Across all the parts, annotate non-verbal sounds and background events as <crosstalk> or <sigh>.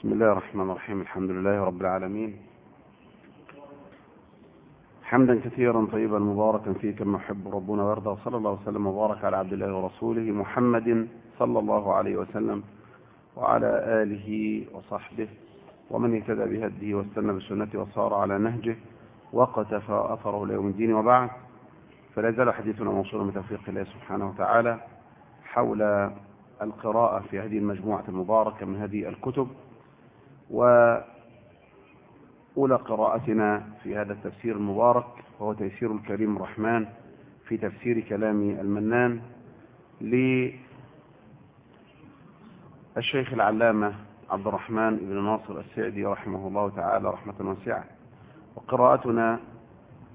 بسم الله الرحمن الرحيم الحمد لله رب العالمين. حمدا كثيرا طيبا مباركا فيه كما يحب ربنا ويرضى وصلى الله وسلم وبارك على عبد الله ورسوله محمد صلى الله عليه وسلم وعلى آله وصحبه ومن اهتدى بهديه واستنى بسنته وصار على نهجه وقتفى أثره ليوم الدين. وبعد فلا يزال حديثنا موصولا بتوفيق الله سبحانه وتعالى حول القراءة في هذه المجموعة المباركة من هذه الكتب. وأولى قراءتنا في هذا التفسير المبارك وهو تيسير الكريم الرحمن في تفسير كلام المنان للشيخ العلامة عبد الرحمن بن ناصر السعدي رحمه الله تعالى رحمة واسعة. وقراءتنا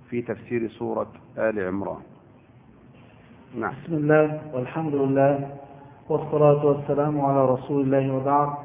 في تفسير سورة آل عمران. نعم. بسم الله والحمد لله والصلاة والسلام على رسول الله وبعد.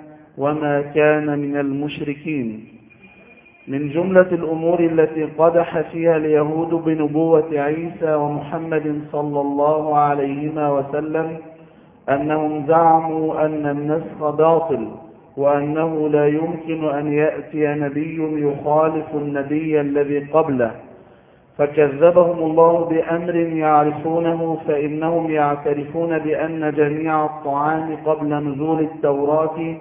وما كان من المشركين. من جملة الأمور التي قدح فيها اليهود بنبوة عيسى ومحمد صلى الله عليهما وسلم أنهم زعموا أن النسخ باطل وأنه لا يمكن أن يأتي نبي يخالف النبي الذي قبله. فكذبهم الله بأمر يعرفونه فإنهم يعترفون بأن جميع الطعام قبل نزول التوراة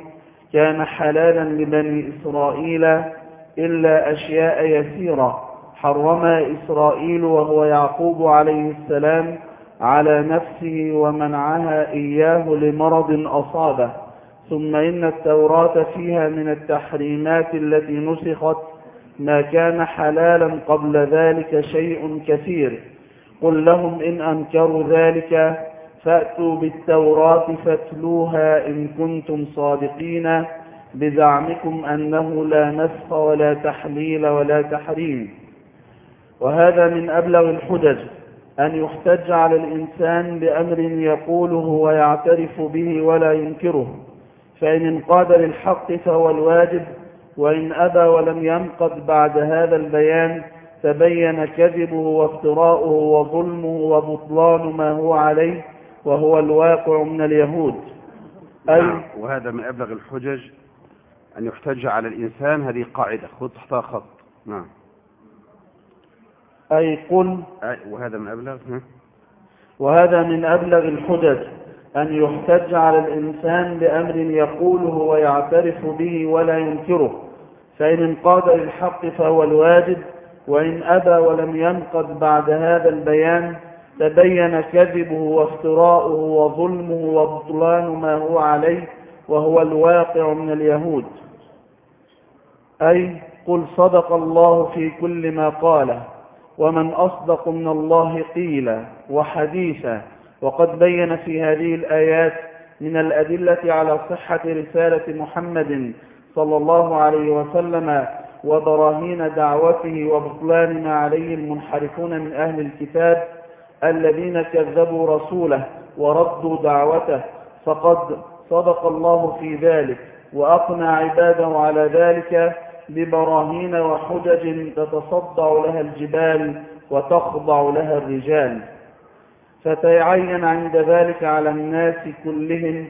كان حلالا لبني إسرائيل إلا أشياء يسيرة. حرمها إسرائيل وهو يعقوب عليه السلام على نفسه ومنعها إياه لمرض أصابه. ثم إن التوراة فيها من التحريمات التي نسخت ما كان حلالا قبل ذلك شيء كثير. قل لهم إن أنكروا ذلك فأتوا بالتوراة فاتلوها إن كنتم صادقين بزعمكم أنه لا نسخ ولا تحليل ولا تحريم. وهذا من أبلغ الحجج أن يحتج على الإنسان بأمر يقوله ويعترف به ولا ينكره. فإن انقاد للحق فهو الواجب وإن أبى ولم ينقض بعد هذا البيان تبين كذبه وافتراؤه وظلمه وبطلان ما هو عليه. وهو الواقع من اليهود. أي نعم وهذا من أبلغ الحجج أن يحتج على الإنسان هذه قاعدة. خذ تحتها خط. نعم. أي قل. أي وهذا من أبلغ؟ وهذا من أبلغ الحجج أن يحتج على الإنسان بأمر يقوله ويعترف به ولا ينكره. فإن انقاد للحق فهو الواجب وإن أبى ولم ينقض بعد هذا البيان تبين كذبه وافتراؤه وظلمه وبطلان ما هو عليه وهو الواقع من اليهود. أي قل صدق الله في كل ما قاله ومن أصدق من الله قيلا وحديثا. وقد بين في هذه الآيات من الأدلة على صحة رسالة محمد صلى الله عليه وسلم وبراهين دعوته وبطلان ما عليه المنحرفون من أهل الكتاب الذين كذبوا رسوله وردوا دعوته فقد صدق الله في ذلك وأقنع عباده على ذلك ببراهين وحجج تتصدع لها الجبال وتخضع لها الرجال. فتعين عند ذلك على الناس كلهم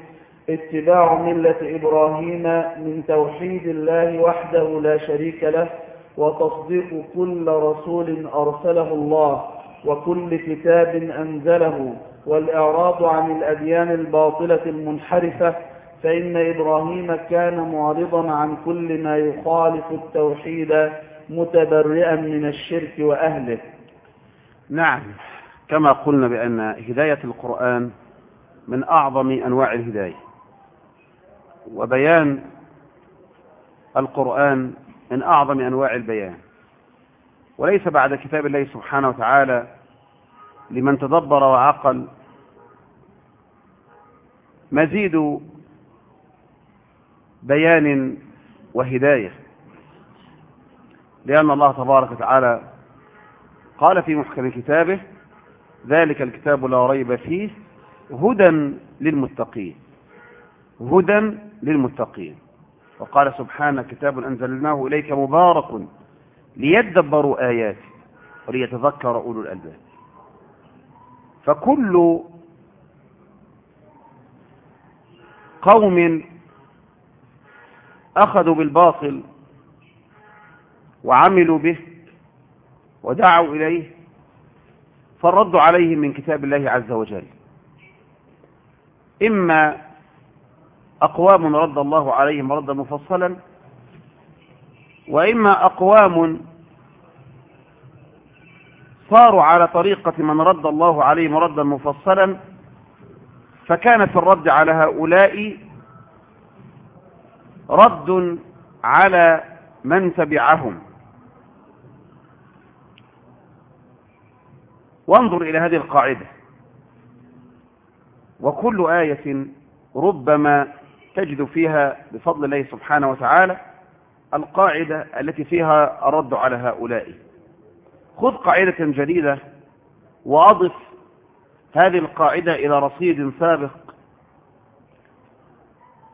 اتباع ملة إبراهيم من توحيد الله وحده لا شريك له وتصديق كل رسول أرسله الله. وكل كتاب أنزله والإعراض عن الأديان الباطلة المنحرفة فإن إبراهيم كان معرضا عن كل ما يخالف التوحيد متبرئا من الشرك وأهله. نعم كما قلنا بأن هداية القرآن من أعظم أنواع الهداية. وبيان القرآن من أعظم أنواع البيان. وليس بعد كتاب الله سبحانه وتعالى لمن تدبر وعقل. مزيد بيان وهداية لأن الله تبارك وتعالى قال في محكم كتابه ذلك الكتاب لا ريب فيه هدى للمتقين هدى للمتقين. وقال سبحانه كتاب أنزلناه إليك مبارك ليدبروا آياته وليتذكر أولو الألباب. فكل قوم أخذوا بالباطل وعملوا به ودعوا إليه فالرد عليهم من كتاب الله عز وجل. إما أقوام رد الله عليهم ردا مفصلا وإما أقوام صاروا على طريقة من رد الله عليهم ردا مفصلا فكان في الرد على هؤلاء رد على من تبعهم. وانظر إلى هذه القاعدة. وكل آية ربما تجد فيها بفضل الله سبحانه وتعالى القاعدة التي فيها الرد على هؤلاء. خذ قاعدة جديدة وأضف هذه القاعدة إلى رصيد سابق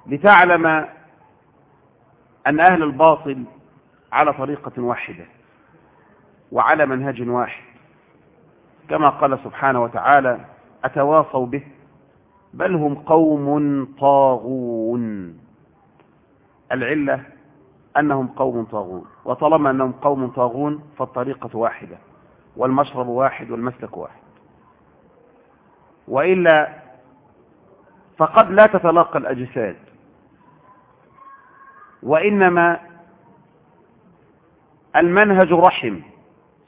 لتعلم أن أهل الباطل على طريقة واحدة وعلى منهج واحد. كما قال سبحانه وتعالى أتواصوا به بل هم قوم طاغون. العلة أنهم قوم طاغون. وطالما أنهم قوم طاغون فالطريقة واحدة والمشرب واحد والمسلك واحد. وإلا فقد لا تتلاقى الأجساد. وإنما المنهج رحم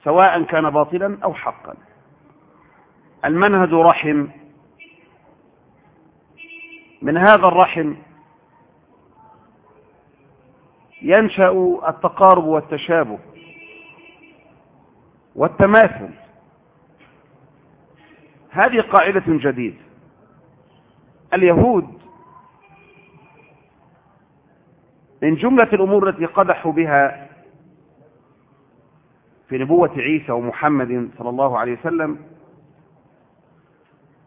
سواء كان باطلا أو حقا. المنهج رحم من هذا الرحم ينشأ التقارب والتشابه والتماثل. هذه قاعدة جديدة. اليهود من جملة الأمور التي قدحوا بها في نبوة عيسى ومحمد صلى الله عليه وسلم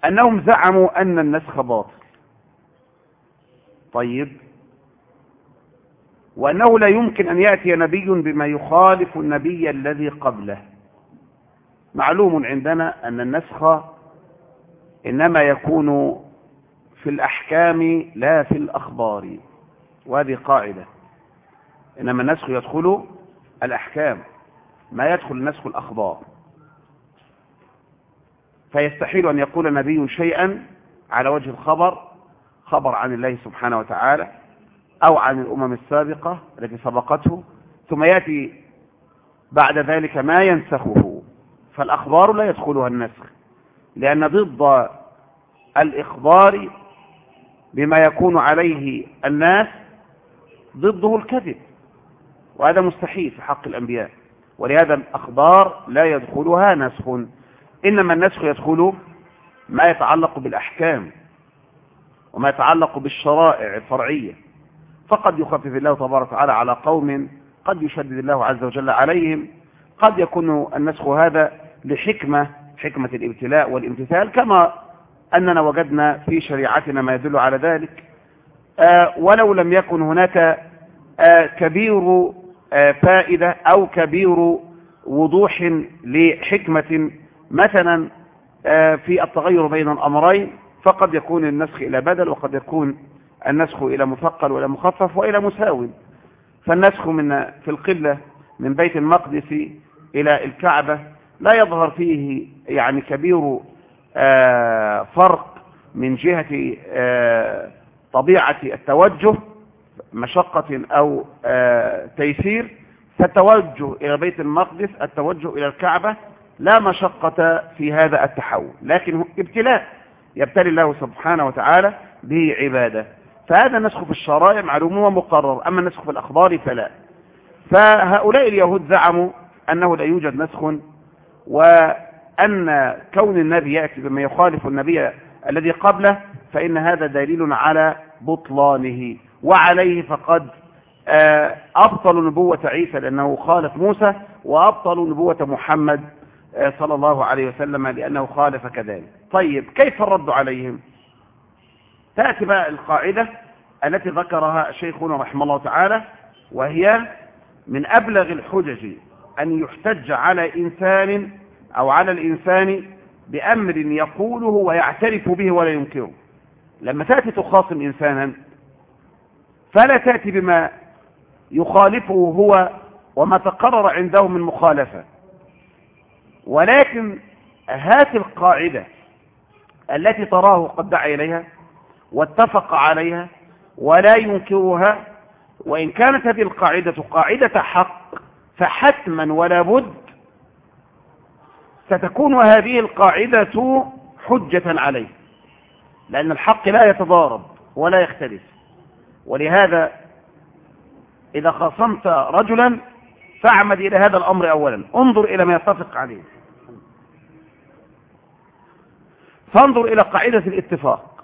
أنهم زعموا أن النسخ باطل. طيب وأنه لا يمكن أن يأتي نبي بما يخالف النبي الذي قبله. معلوم عندنا أن النسخ إنما يكون في الأحكام لا في الأخبار. وهذه قاعدة. إنما النسخ يدخل الأحكام ما يدخل نسخ الأخبار. فيستحيل أن يقول نبي شيئا على وجه الخبر خبر عن الله سبحانه وتعالى أو عن الأمم السابقة التي سبقته ثم يأتي بعد ذلك ما ينسخه. فالأخبار لا يدخلها النسخ لأن ضد الإخبار بما يكون عليه الناس ضده الكذب وهذا مستحيل في حق الأنبياء. ولهذا الأخبار لا يدخلها نسخ إنما النسخ يدخل ما يتعلق بالأحكام وما يتعلق بالشرائع الفرعية. فقد يخفف الله تبارك وتعالى على قوم قد يشدد الله عز وجل عليهم. قد يكون النسخ هذا لحكمة حكمة الابتلاء والامتثال كما أننا وجدنا في شريعتنا ما يدل على ذلك. آه ولو لم يكن هناك آه كبير آه فائدة أو كبير وضوح لحكمة مثلا في التغير بين الأمرين فقد يكون النسخ إلى بدل وقد يكون النسخ إلى مثقل وإلى مخفف وإلى مساو فالنسخ من في القبلة من بيت المقدس إلى الكعبة لا يظهر فيه يعني كبير فرق من جهة طبيعة التوجه مشقة أو تيسير. فالتوجه إلى بيت المقدس التوجه إلى الكعبة لا مشقة في هذا التحول لكن ابتلاء يبتلي الله سبحانه وتعالى به عبادة. فهذا النسخ في الشرائع معلوم ومقرر أما النسخ في الأخبار فلا. فهؤلاء اليهود زعموا أنه لا يوجد نسخ وأن كون النبي يأتي بما يخالف النبي الذي قبله فإن هذا دليل على بطلانه. وعليه فقد آه، أبطل نبوة عيسى لأنه خالف موسى وأبطل نبوة محمد آه، صلى الله عليه وسلم لأنه خالف كذلك. طيب كيف الرد عليهم؟ تأتي بقى القاعدة التي ذكرها شيخنا رحمه الله تعالى وهي من أبلغ الحجج أن يحتج على إنسان أو على الإنسان بأمر يقوله ويعترف به ولا ينكره. لما تأتي تخاصم إنسانا فلا تأتي بما يخالفه هو وما تقرر عنده من مخالفة. ولكن هات القاعدة التي تراه قد دعا إليها واتفق عليها ولا ينكرها وإن كانت هذه القاعدة قاعدة حق فحتما ولا بد ستكون هذه القاعدة حجة عليه لأن الحق لا يتضارب ولا يختلف. ولهذا إذا خاصمت رجلا فاعمد إلى هذا الأمر أولا. انظر إلى ما يتفق عليه. فانظر إلى قاعدة الاتفاق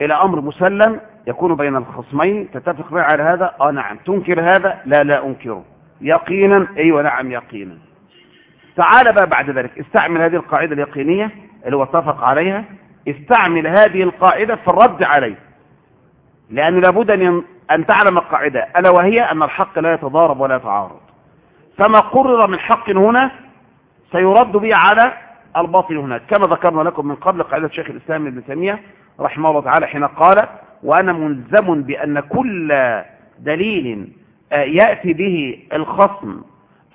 إلى أمر مسلم يكون بين الخصمين تتفق معي على هذا؟ آه نعم. تنكر هذا؟ لا لا أنكره. يقينا؟ أيوة نعم يقينا. تعال بقى بعد ذلك. استعمل هذه القاعدة اليقينية اللي هو اتفق عليها. استعمل هذه القاعدة في الرد عليه. لأنه لابد أن أن تعلم القاعدة. ألا وهي أن الحق لا يتضارب ولا يتعارض. فما قرر من حق هنا سيرد به على الباطل هناك كما ذكرنا لكم من قبل قاعدة شيخ الإسلام ابن تيمية رحمه الله تعالى حين قال وأنا ملزم بأن كل دليل يأتي به الخصم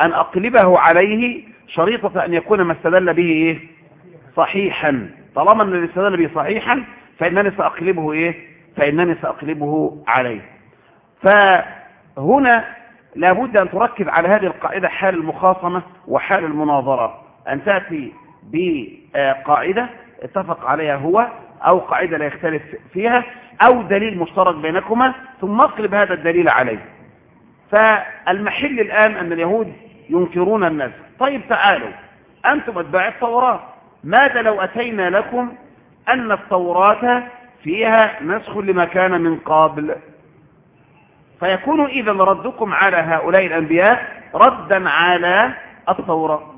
أن أقلبه عليه شريطة أن يكون ما استدل به إيه؟ صحيحا طالما أن استدل به صحيحا فإنني سأقلبه إيه؟ فإنني سأقلبه عليه فهنا لابد أن تركز على هذه القاعدة حال المخاصمة وحال المناظرة أن تأتي بقاعدة اتفق عليها هو أو قاعدة لا يختلف فيها أو دليل مشترك بينكما ثم اقلب هذا الدليل عليه. فالمحل الآن أن اليهود ينكرون الناس. طيب تعالوا أنتم أتباع التوراة. ماذا لو أتينا لكم أن التوراة فيها نسخ لما كان من قبل؟ فيكون إذا ردكم على هؤلاء الأنبياء ردا على التوراة.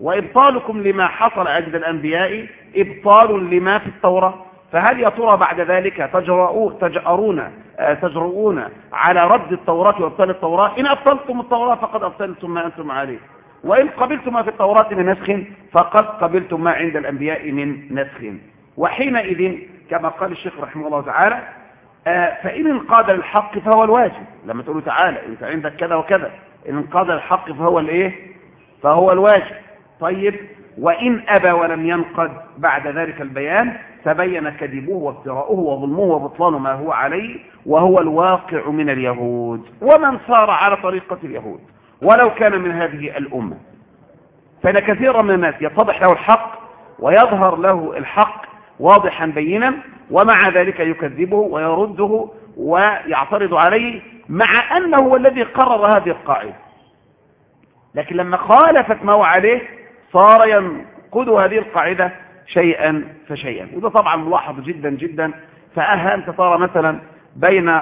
وإبطالكم لما حصل أجد الأنبياء إبطال لما في التوراة. فهل يا ترى بعد ذلك تجأرون تجرؤون على رد التوراة وابطال التوراة؟ إن أبطلتم التوراة فقد أبطلتم ما أنتم عليه. وإن قبلتم ما في التوراة من نسخ فقد قبلتم ما عند الأنبياء من نسخ. وحينئذ كما قال الشيخ رحمه الله تعالى فإن انقاد للحق فهو الواجب. لما تقولوا تعالى أنت عندك كذا وكذا. إن انقاد للحق فهو الإيه؟ فهو الواجب. طيب وإن أبى ولم ينقد بعد ذلك البيان تبين كذبه وافتراؤه وظلمه وبطلان ما هو عليه وهو الواقع من اليهود. ومن صار على طريقة اليهود. ولو كان من هذه الأمة. فإن كثيرا من الناس يتضح له الحق ويظهر له الحق واضحا بينا ومع ذلك يكذبه ويرده ويعترض عليه مع أنه هو الذي قرر هذه القاعدة. لكن لما خالفت ما هو عليه صار ينقض هذه القاعدة شيئا فشيئا. وده طبعا ملاحظ جدا جدا. فأها أنت ترى مثلا بين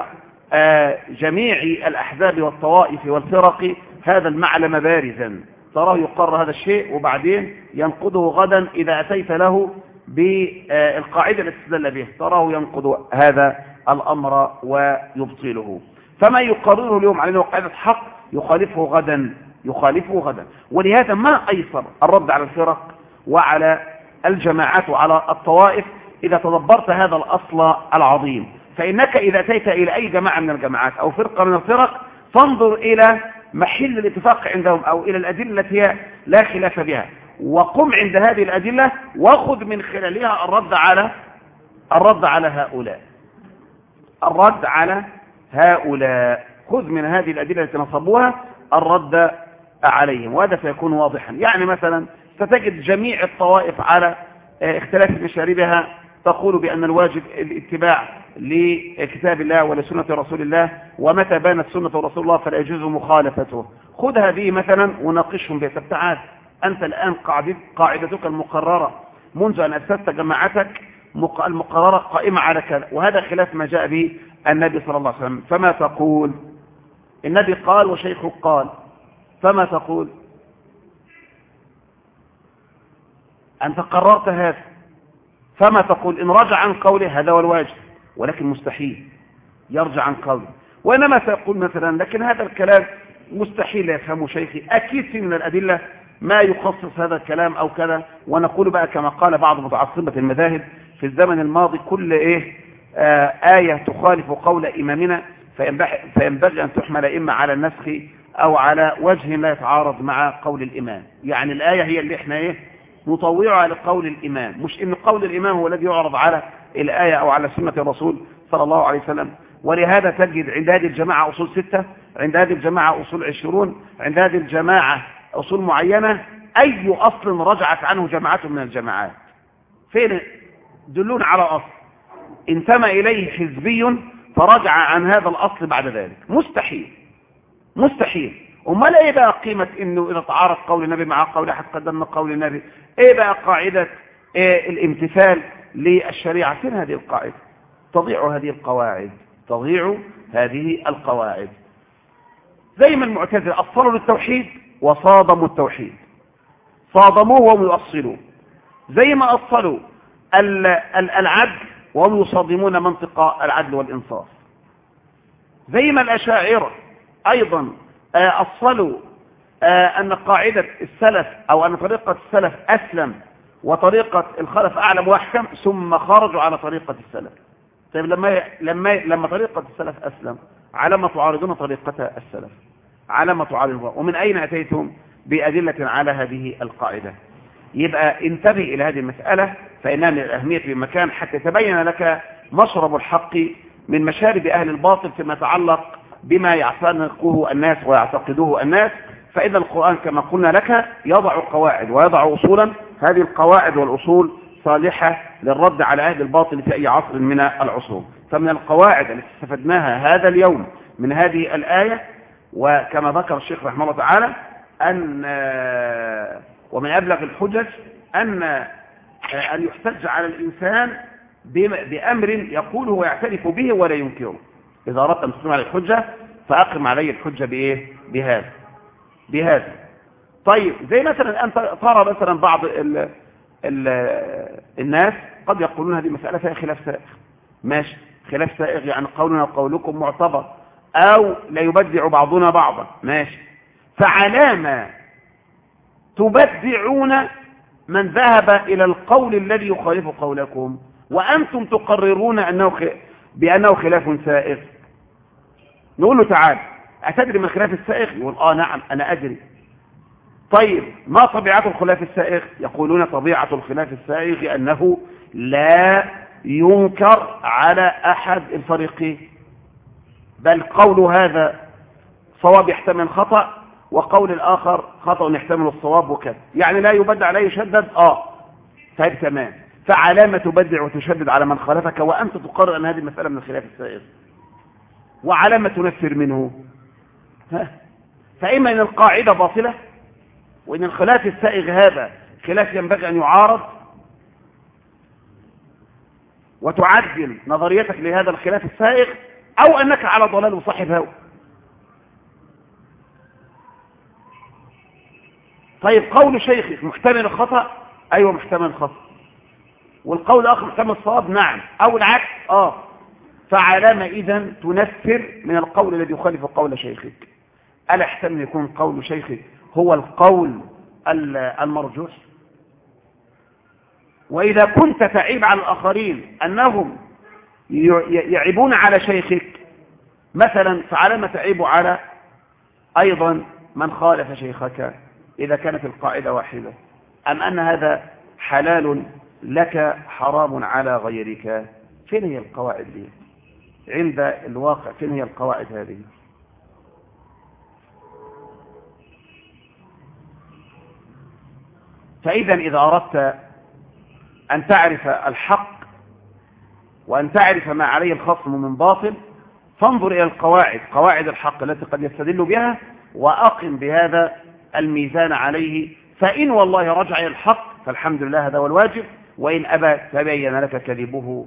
جميع الأحزاب والطوائف والفرق هذا المعلم بارزا. تراه يقر هذا الشيء وبعدين ينقضه غدا إذا أتيت له بالقاعدة التي استدل به. تراه ينقض هذا الأمر ويبطله. فما يقرره اليوم على أنه قاعدة حق يخالفه غدا. يخالفه غدا. ولهذا ما أيسر الرد على الفرق وعلى الجماعات وعلى الطوائف إذا تدبرت هذا الأصل العظيم. فإنك إذا أتيت إلى أي جماعة من الجماعات أو فرقة من الفرق فانظر إلى محل الاتفاق عندهم أو إلى الأدلة التي لا خلاف بها. وقم عند هذه الأدلة وخذ من خلالها الرد على الرد على هؤلاء. الرد على هؤلاء. خذ من هذه الأدلة التي نصبوها الرد عليهم وهذا سيكون واضحا. يعني مثلا ستجد جميع الطوائف على اختلاف مشاربها تقول بأن الواجب الاتباع لكتاب الله ولسنة رسول الله ومتى بانت سنة رسول الله فلا يجوز مخالفته. خذ هذه مثلا وناقشهم بها تعال أنت الآن قاعدتك المقررة. منذ أن أسست جماعتك المقررة قائمة على كذا. وهذا خلاف ما جاء به النبي صلى الله عليه وسلم. فما تقول؟ النبي قال وشيخه قال. فما تقول؟ أنت قررت هذا. فما تقول؟ إن رجع عن قوله هذا هو الواجب ولكن مستحيل. يرجع عن قوله وإنما سيقول مثلا لكن هذا الكلام مستحيل يفهمه شيخي. أكيد في من الأدلة ما يخصص هذا الكلام أو كذا. ونقول بقى كما قال بعض متعصبة المذاهب في الزمن الماضي كل إيه آه آية تخالف قول إمامنا فينبغي أن تحمل إما على النسخ أو على وجه لا يتعارض مع قول الإمام. يعني الآية هي اللي إحنا إيه؟ نطوعها لقول الإمام. مش إن قول الإمام هو الذي يعرض على الآية أو على سنة الرسول صلى الله عليه وسلم. ولهذا تجد عند هذه الجماعة أصول ستة عند هذه الجماعة أصول عشرون عند هذه الجماعة أصول معينة أي أصل رجعت عنه جماعة من الجماعات. فين دلون على أصل؟ انتمى إليه حزبي فرجع عن هذا الأصل بعد ذلك. مستحيل. مستحيل. امال إيه بقى قيمة إنه إذا تعارض قول النبي مع قول أحد قدمنا قول النبي. إيه بقى قاعدة إيه الامتثال للشريعة؟ فين هذه القاعدة؟ تضيع هذه القواعد. تضيع هذه القواعد. زي ما المعتزلة أصلوا للتوحيد وصادموا التوحيد. صادموه وهم يؤصلوه زي ما أصلوا العدل وهم يصادمون منطق العدل والإنصاف. زي ما الأشاعرة أيضا أصلوا أن قاعدة السلف أو أن طريقة السلف أسلم وطريقة الخلف أعلم وأحكم ثم خرجوا على طريقة السلف. طيب لما لما لما طريقة السلف أسلم على ما تعارضون طريقة السلف؟ على ما تعارضون. ومن أين أتيتم بأدلة على هذه القاعدة؟ يبقى انتبه إلى هذه المسألة فإنها من الأهمية بمكان حتى تبين لك مشرب الحق من مشارب أهل الباطل فيما يتعلق بما يعتنقه الناس ويعتقدوه الناس فإذا القرآن كما قلنا لك يضع قواعد ويضع أصولا. هذه القواعد والأصول صالحة للرد على أهل الباطل في أي عصر من العصور. فمن القواعد التي استفدناها هذا اليوم من هذه الآية وكما ذكر الشيخ رحمه الله تعالى أن ومن أبلغ الحجج أن أن يحتج على الإنسان بأمر يقوله ويعترف به ولا ينكره. إذا أردت أن تقيم على الحجة فأقم علي الحجة بإيه؟ بهذا. بهذا. طيب زي مثلا أنت ترى مثلا بعض ال ال الناس قد يقولون هذه مسألة فيها خلاف سائغ. ماشي. خلاف سائغ يعني قولنا وقولكم معتبر أو لا يبدع بعضنا بعضا. ماشي. فعلامة تبدعون من ذهب إلى القول الذي يخالف قولكم وأنتم تقررون أنه بأنه خلاف سائغ. نقول له تعال أتدري من خلاف السائغ يقول آه نعم أنا أدري. طيب ما طبيعة الخلاف السائغ يقولون طبيعة الخلاف السائغ أنه لا ينكر على أحد الفريقين. بل قول هذا صواب يحتمل خطأ وقول الآخر خطأ يحتمل الصواب وكذا. يعني لا يبدع عليه يشدد؟ آه. طيب تمام. فعلامة تبدع وتشدد على من خالفك وأنت تقرر أن هذه المسألة من الخلاف السائغ وعلامة تنفر منه. ها؟ فإما أن القاعدة باطلة وإن الخلاف السائغ هذا خلاف ينبغي أن يعارض وتعدل نظريتك لهذا الخلاف السائغ أو أنك على ضلال وصاحب هوى طيب قول شيخك محتمل الخطأ؟ أيوة محتمل الخطأ. والقول الآخر محتمل الصواب؟ نعم. أو العكس؟ آه. فعلامة إذا تنفر من القول الذي يخالف قول شيخك. ألا يحتمل يكون قول شيخك هو القول المرجوح؟ وإذا كنت تعيب على الآخرين أنهم يعيبون على شيخك مثلا فعلامة تعيب على أيضا من خالف شيخك إذا كانت القاعدة واحدة. أم أن هذا حلال لك حرام على غيرك؟ فين هي القواعد دي؟ عند الواقع فين هي القواعد هذه؟ فإذا إذا أردت أن تعرف الحق وأن تعرف ما عليه الخصم من باطل فانظر إلى القواعد قواعد الحق التي قد يستدل بها وأقم بهذا الميزان عليه. فإن والله رجع إلى الحق فالحمد لله هذا هو الواجب وإن أبى تبين لك كذبه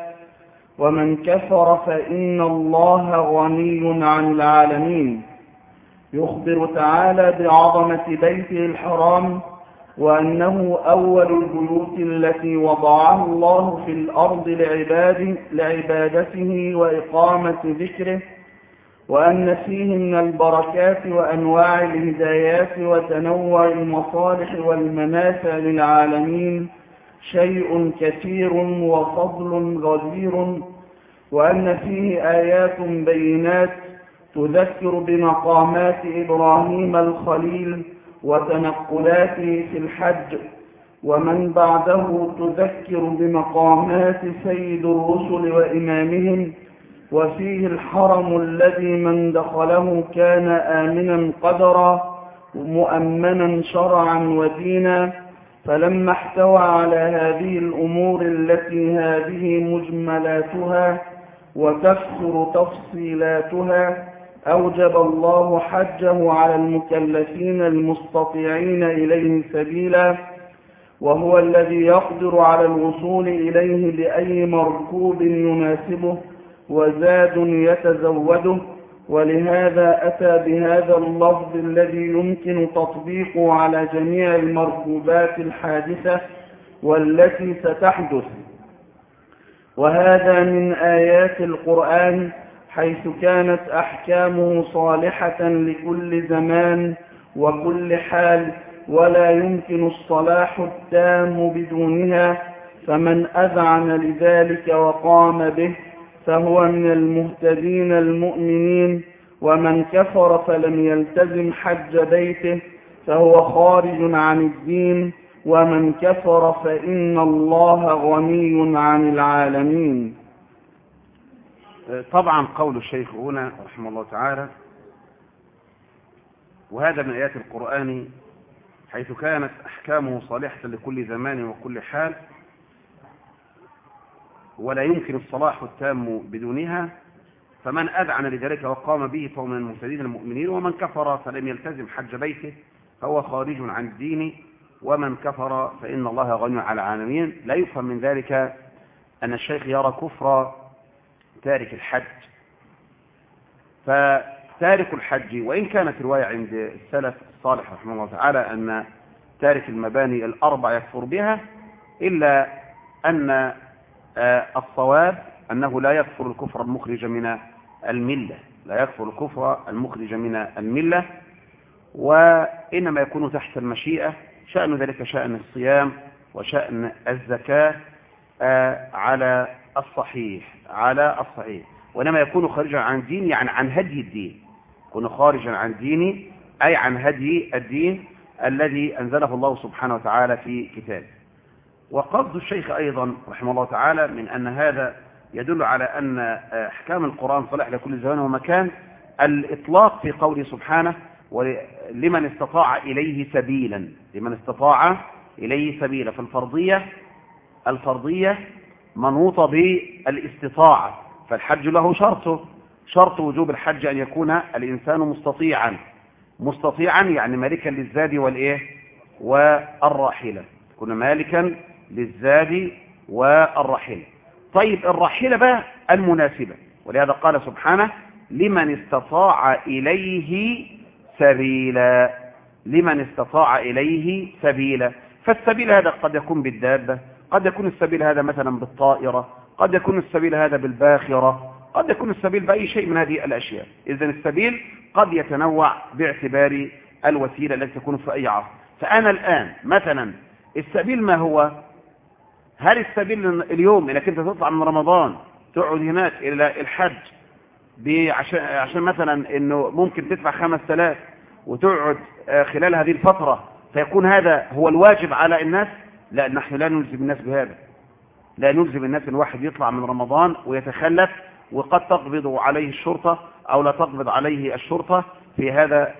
ومن كفر فإن الله غني عن العالمين. يخبر تعالى بعظمة بيته الحرام وأنه أول البيوت التي وضعها الله في الأرض لعباد لعبادته وإقامة ذكره وأن فيه من البركات وأنواع الهدايات وتنوع المصالح والمنافع للعالمين. شيء كثير وفضل غزير وأن فيه آيات بينات تذكر بمقامات إبراهيم الخليل وتنقلاته في الحج ومن بعده تذكر بمقامات سيد الرسل وإمامهم وفيه الحرم الذي من دخله كان آمنا قدرا مؤمنا شرعا ودينا فلما احتوى على هذه الأمور التي هذه مجملاتها وتكثر تفصيلاتها أوجب الله حجه على المكلفين المستطيعين إليه سبيلا وهو الذي يقدر على الوصول إليه بأي مركوب يناسبه وزاد يتزوده. ولهذا أتى بهذا اللفظ الذي يمكن تطبيقه على جميع المركوبات الحادثة والتي ستحدث. وهذا من آيات القرآن حيث كانت أحكامه صالحة لكل زمان وكل حال ولا يمكن الصلاح التام بدونها فمن أذعن لذلك وقام به فهو من المهتدين المؤمنين ومن كفر فلم يلتزم حج بيته فهو خارج عن الدين ومن كفر فإن الله غني عن العالمين. طبعا قول الشيخ هنا رحمه الله تعالى وهذا من آيات القرآن حيث كانت أحكامه صالحة لكل زمان وكل حال ولا يمكن الصلاح التام بدونها فمن أذعن لذلك وقام به فهو من المهتدين المؤمنين ومن كفر فلم يلتزم حج بيته فهو خارج عن الدين ومن كفر فإن الله غني على العالمين. لا يفهم من ذلك أن الشيخ يرى كفر تارك الحج. فتارك الحج وإن كانت رواية عند السلف الصالح رحمه الله تعالى أن تارك المباني الأربع يكفر بها إلا أن الصواب أنه لا يكفر الكفر المخرج من الملة. لا يكفر الكفر المخرج من الملة وإنما يكون تحت المشيئة شأن ذلك شأن الصيام وشأن الزكاة على الصحيح على الصحيح. وإنما يكون خارجا عن دين يعني عن هدي الدين. يكون خارجا عن ديني أي عن هدي الدين الذي أنزله الله سبحانه وتعالى في كتابه. وقصد الشيخ أيضا رحمه الله تعالى من أن هذا يدل على أن أحكام القرآن صالح لكل زمان ومكان. الإطلاق في قوله سبحانه لمن استطاع إليه سبيلا لمن استطاع إليه سبيلا. فالفرضية الفرضية منوطة بالاستطاعة فالحج له شرطه شرط وجوب الحج أن يكون الإنسان مستطيعا. مستطيعا يعني مالكا للزاد والإيه؟ والراحلة. يكون مالكا للزاد والراحلة طيب الراحلة بقى المناسبة. ولهذا قال سبحانه لمن استطاع إليه سبيلا. لمن استطاع إليه سبيلا. فالسبيل هذا قد يكون بالدابة قد يكون السبيل هذا مثلا بالطائرة قد يكون السبيل هذا بالباخرة قد يكون السبيل بأي شيء من هذه الأشياء. إذن السبيل قد يتنوع باعتبار الوسيلة التي تكون في أي عصر فأنا الآن مثلا السبيل ما هو؟ هل السبيل اليوم انك انت تطلع من رمضان تقعد هناك إلى الحج عشان, عشان مثلا انه ممكن تدفع خمس تلاف وتقعد خلال هذه الفترة فيكون هذا هو الواجب على الناس؟ لا نحن لا نلزم الناس بهذا. لا نلزم الناس الواحد يطلع من رمضان ويتخلف وقد تقبض عليه الشرطة أو لا تقبض عليه الشرطة في هذا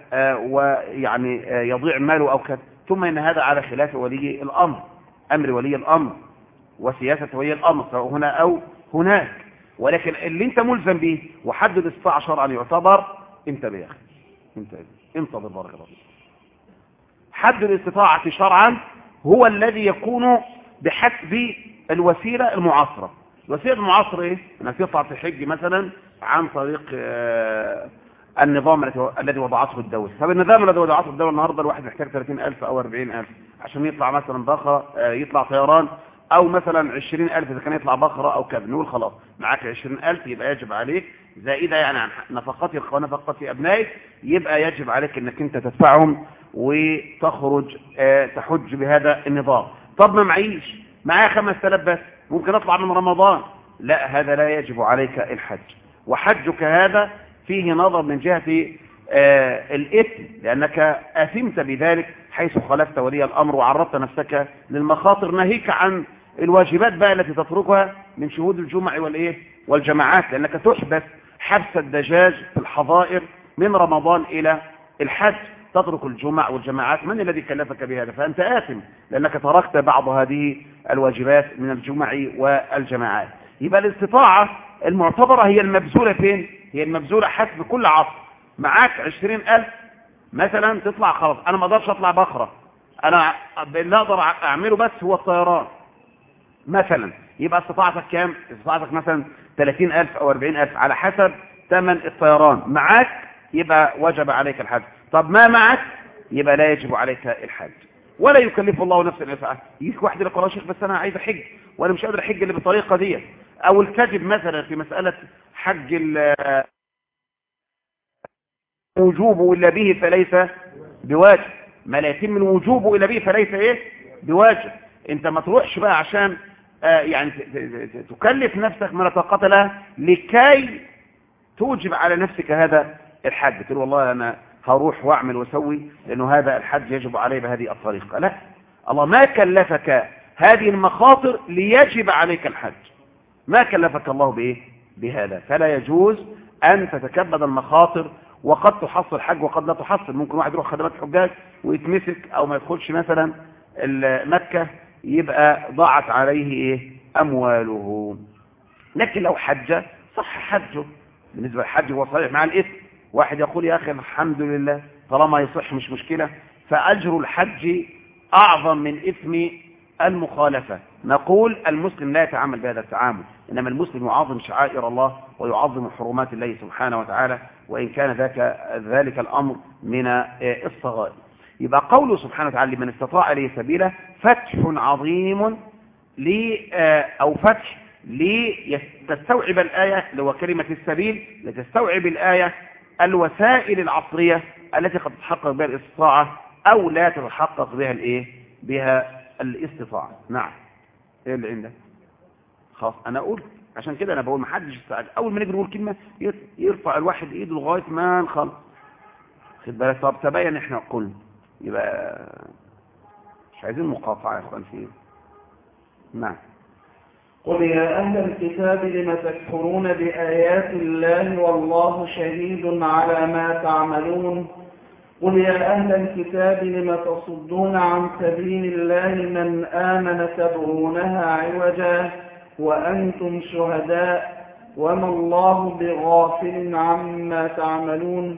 ويعني يضيع ماله أو كذا. ثم إن هذا على خلاف ولي الأمر. أمر ولي الأمر. وسياسة ولي الأمر سواء هنا أو هناك. ولكن اللي أنت ملزم به وحد الاستطاعة شرعا يعتبر انتبه يا أخي. انتبه. انتظر بارك الله حد الاستطاعة شرعا هو الذي يكون بحسب الوسيلة المعاصرة. الوسيلة المعاصرة إيه؟ إنك تطلع تحج مثلا عن طريق آه النظام الذي وضعته الدولة. طب النظام الذي وضعته الدولة النهاردة الواحد محتاج 30000 أو 40000 عشان يطلع مثلا بخرة يطلع طيران. أو مثلا 20000 إذا كان يطلع بخرة أو كذا نقول خلاص معاك 20000 يبقى يجب عليك زائدة يعني عن نفقاتك ونفقات أبنائك يبقى يجب عليك أنك أنت تدفعهم وتخرج تحج بهذا النظام. طب ما معيش معايا 5000 بس ممكن أطلع من رمضان. لا هذا لا يجب عليك الحج. وحجك هذا فيه نظر من جهة آه الإثم لأنك أثمت بذلك حيث خالفت ولي الأمر وعرضت نفسك للمخاطر ناهيك عن الواجبات بقى التي تتركها من شهود الجمع والإيه؟ والجماعات لأنك تحبس حبس الدجاج في الحظائر من رمضان إلى الحج تترك الجمع والجماعات. من الذي كلفك بهذا؟ فأنت آثم لأنك تركت بعض هذه الواجبات من الجمع والجماعات. يبقى الاستطاعة المعتبرة هي المبذولة فين؟ هي المبذولة حسب كل عصر. معاك عشرين ألف مثلا تطلع خلاص أنا ما أقدرش أطلع بخرة. أنا اللي أقدر أعمله بس هو الطيران. مثلا يبقى استطاعتك كام؟ استطاعتك مثلا 30 ألف أو 40 ألف على حسب ثمن الطيران. معاك؟ يبقى وجب عليك الحج. طب ما معك؟ يبقى لا يجب عليك الحج. ولا يكلف الله نفسا إلا وسعها. يجيك واحد يقول يا شيخ بس أنا عايز أحج. وأنا مش قادر أحج إلا بالطريقة دي. أو الكذب مثلا في مسألة حج وجوبه إلا به فليس بواجب. ما لا يتم الوجوب إلا به فليس إيه؟ بواجب. أنت ما تروحش بقى عشان يعني تكلف نفسك ما لا لكي توجب على نفسك هذا الحج تقول والله أنا هروح وأعمل وأسوي لأنه هذا الحج يجب عليه بهذه الطريقة. لا الله ما كلفك هذه المخاطر ليجب عليك الحج ما كلفك الله بإيه؟ بهذا. فلا يجوز أن تتكبد المخاطر وقد تحصل حج وقد لا تحصل. ممكن واحد يروح خدمات حجاج ويتمسك أو ما يدخلش مثلا مكة يبقى ضاعت عليه إيه؟ أمواله. لكن لو حج صح حجه. بالنسبة للحج هو صحيح مع الإثم. واحد يقول يا أخي الحمد لله طالما يصح مش مشكلة. فأجر الحج أعظم من إثم المخالفة. نقول المسلم لا يتعامل بهذا التعامل. إنما المسلم يعظم شعائر الله ويعظم حرمات الله سبحانه وتعالى وإن كان ذاك ذلك الأمر من الصغائر. يبقى قوله سبحانه وتعالى لمن استطاع إليه سبيله فتح عظيم لي أو فتح لتستوعب الآية اللي هو كلمة السبيل لتستوعب الآية الوسائل العصرية التي قد تتحقق بها الاستطاعة أو لا تتحقق بها الإيه؟ بها الاستطاعة. نعم. إيه اللي عندك؟ خلاص أنا أقول عشان كده أنا بقول ما حدش يستعجل. أول ما نيجي نقول كلمة يرفع الواحد إيده لغاية ما نخلص. خد بالك؟ طب تبين إحنا قلنا. يبقى مش عايزين مقاطعة يا إخوان فيه نعم. قل يا أهل الكتاب لم تكفرون بآيات الله والله شهيد على ما تعملون. قل يا أهل الكتاب لم تصدون عن سبيل الله من آمن تبغونها عوجا وأنتم شهداء وما الله بغافل عما تعملون.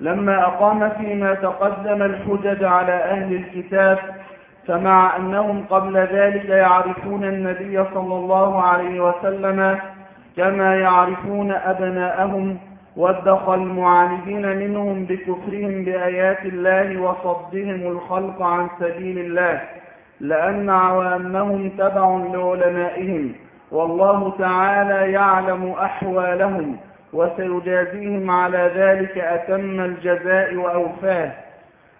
لما أقام فيما تقدم الحجج على أهل الكتاب فمع أنهم قبل ذلك يعرفون النبي صلى الله عليه وسلم كما يعرفون أبناءهم وادخل المعاندين منهم بكفرهم بآيات الله وصدهم الخلق عن سبيل الله لأن عوامهم تبع لعلمائهم والله تعالى يعلم أحوالهم. وسيجازيهم على ذلك أتم الجزاء وأوفاه.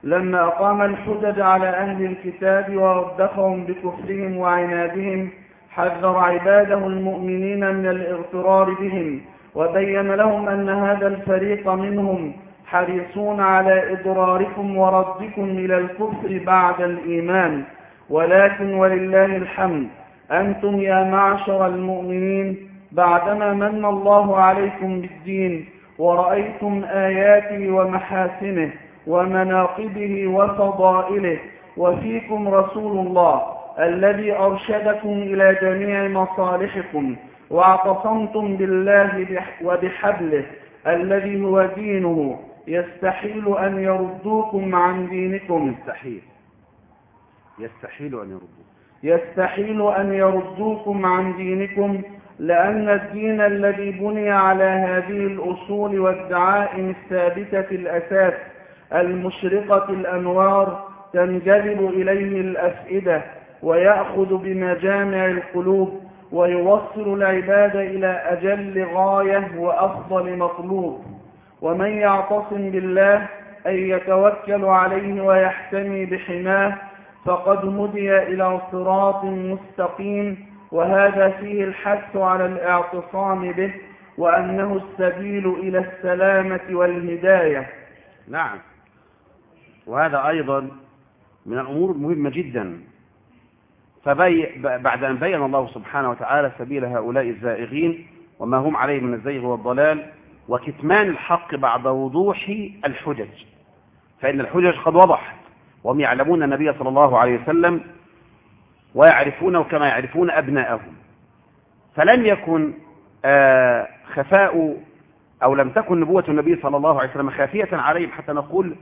لما أقام الحجج على أهل الكتاب ووبخهم بكفرهم وعنادهم حذر عباده المؤمنين من الاغترار بهم وبين لهم أن هذا الفريق منهم حريصون على إضراركم وردكم إلى الكفر بعد الإيمان. ولكن ولله الحمد أنتم يا معشر المؤمنين بعدما من الله عليكم بالدين ورأيتم آياته ومحاسنه ومناقبه وفضائله وفيكم رسول الله الذي أرشدكم إلى جميع مصالحكم وأعتصمتم بالله وبحبله الذي هو دينه يستحيل أن يردوكم عن دينكم. يستحيل. يستحيل أن يردوكم. يستحيل أن يردوكم عن دينكم. لأن الدين الذي بني على هذه الأصول والدعائم الثابتة الأساس المشرقة الأنوار تنجذب إليه الأفئدة ويأخذ بمجامع القلوب ويوصل العباد إلى أجل غاية وأفضل مطلوب. ومن يعتصم بالله أن يتوكل عليه ويحتمي بحماه فقد هدي إلى صراط مستقيم وهذا فيه الحث على الاعتصام به وأنه السبيل إلى السلامة والهداية. نعم. وهذا أيضا من الأمور المهمة جدا. فبي بعد أن بين الله سبحانه وتعالى سبيل هؤلاء الزائغين وما هم عليه من الزيغ والضلال وكتمان الحق بعد وضوح الحجج. فإن الحجج قد وضحت. وهم يعلمون النبي صلى الله عليه وسلم ويعرفونه كما يعرفون أبناءهم. فلم يكن آه خفاء أو لم تكن نبوة النبي صلى الله عليه وسلم خافية عليهم حتى نقول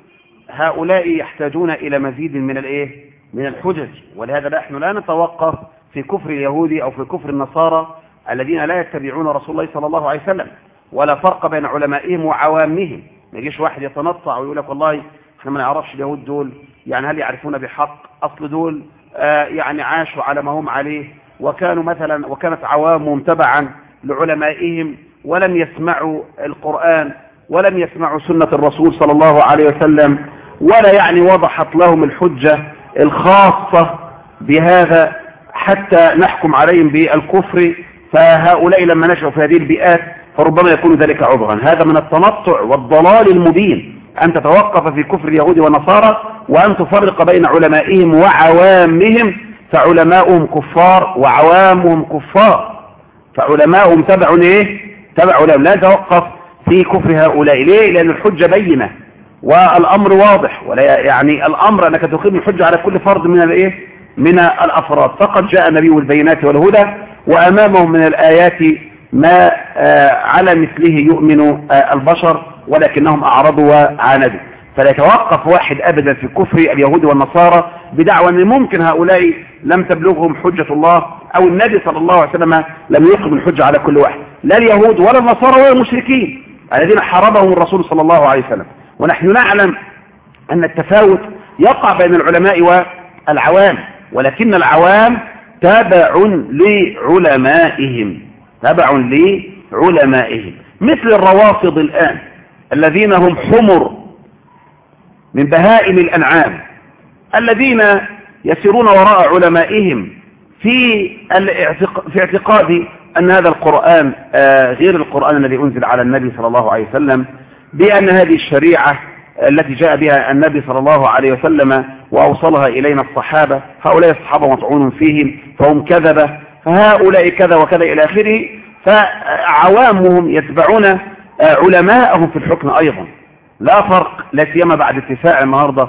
هؤلاء يحتاجون إلى مزيد من الإيه؟ من الحجج. ولهذا نحن لا نتوقف في كفر اليهود أو في كفر النصارى الذين لا يتبعون رسول الله صلى الله عليه وسلم. ولا فرق بين علمائهم وعوامهم. ما يجيش واحد يتنطع ويقول لك والله إحنا ما نعرفش اليهود دول يعني هل يعرفون بحق أصل دول؟ يعني عاشوا على ما هم عليه وكانوا مثلا وكانت عوامهم تبعا لعلمائهم ولم يسمعوا القرآن ولم يسمعوا سنة الرسول صلى الله عليه وسلم ولا يعني وضحت لهم الحجة الخاصة بهذا حتى نحكم عليهم بالكفر. فهؤلاء لما نشأوا في هذه البيئات فربما يكون ذلك عذرا. هذا من التنطع والضلال المبين أن تتوقف في كفر اليهود والنصارى وأن تفرق بين علمائهم وعوامهم فعلماؤهم كفار وعوامهم كفار. فعلماؤهم تبع إيه؟ تبع لهم لا توقف في كفر هؤلاء. ليه؟ لأن الحجة بينة والأمر واضح. ولا يعني الأمر أنك تقيم الحجة على كل فرد من الايه من الأفراد. فقد جاء النبي بالبينات والهدى وأمامهم من الآيات ما على مثله يؤمن البشر ولكنهم أعرضوا وعاندوا. فلا يتوقف واحد أبدا في كفر اليهود والنصارى بدعوى أن ممكن هؤلاء لم تبلغهم حجة الله أو النبي صلى الله عليه وسلم لم يقم الحجة على كل واحد. لا اليهود ولا النصارى ولا المشركين الذين حاربهم الرسول صلى الله عليه وسلم. ونحن نعلم أن التفاوت يقع بين العلماء والعوام ولكن العوام تابع لعلمائهم تبع لعلمائهم. مثل الروافض الآن الذين هم حمر من بهائم الأنعام الذين يسيرون وراء علمائهم في في اعتقاد أن هذا القرآن غير القرآن الذي أنزل على النبي صلى الله عليه وسلم بأن هذه الشريعة التي جاء بها النبي صلى الله عليه وسلم وأوصلها إلينا الصحابة هؤلاء الصحابة مطعون فيهم فهم كذبة فهؤلاء كذا وكذا إلى آخره فعوامهم يتبعون علماءهم في الحكم أيضا. لا فرق لا سيما بعد اتساع النهاردة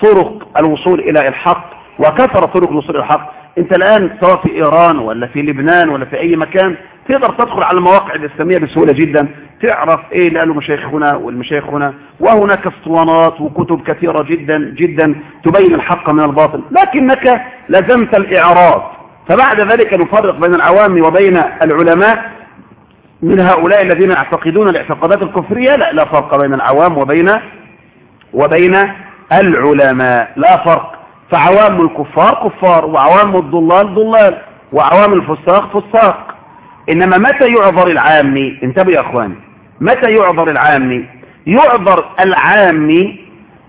طرق الوصول إلى الحق وكثر طرق الوصول إلى الحق. أنت الآن سواء في إيران ولا في لبنان ولا في أي مكان تقدر تدخل على المواقع الإسلامية بسهولة جدا تعرف إيه اللي قالوا مشايخنا والمشايخ هنا. وهناك أسطوانات وكتب كثيرة جدا جدا تبين الحق من الباطل. لكنك لزمت الإعراض. فبعد ذلك نفرق بين العوام وبين العلماء. من هؤلاء الذين يعتقدون الاعتقادات الكفرية لا لا فرق بين العوام وبين وبين العلماء لا فرق. فعوام الكفار كفار وعوام الضلال ضلال وعوام الفساق فساق. إنما متى يعذر العامي انتبهوا يا أخواني. متى يعذر العامي يعذر العامي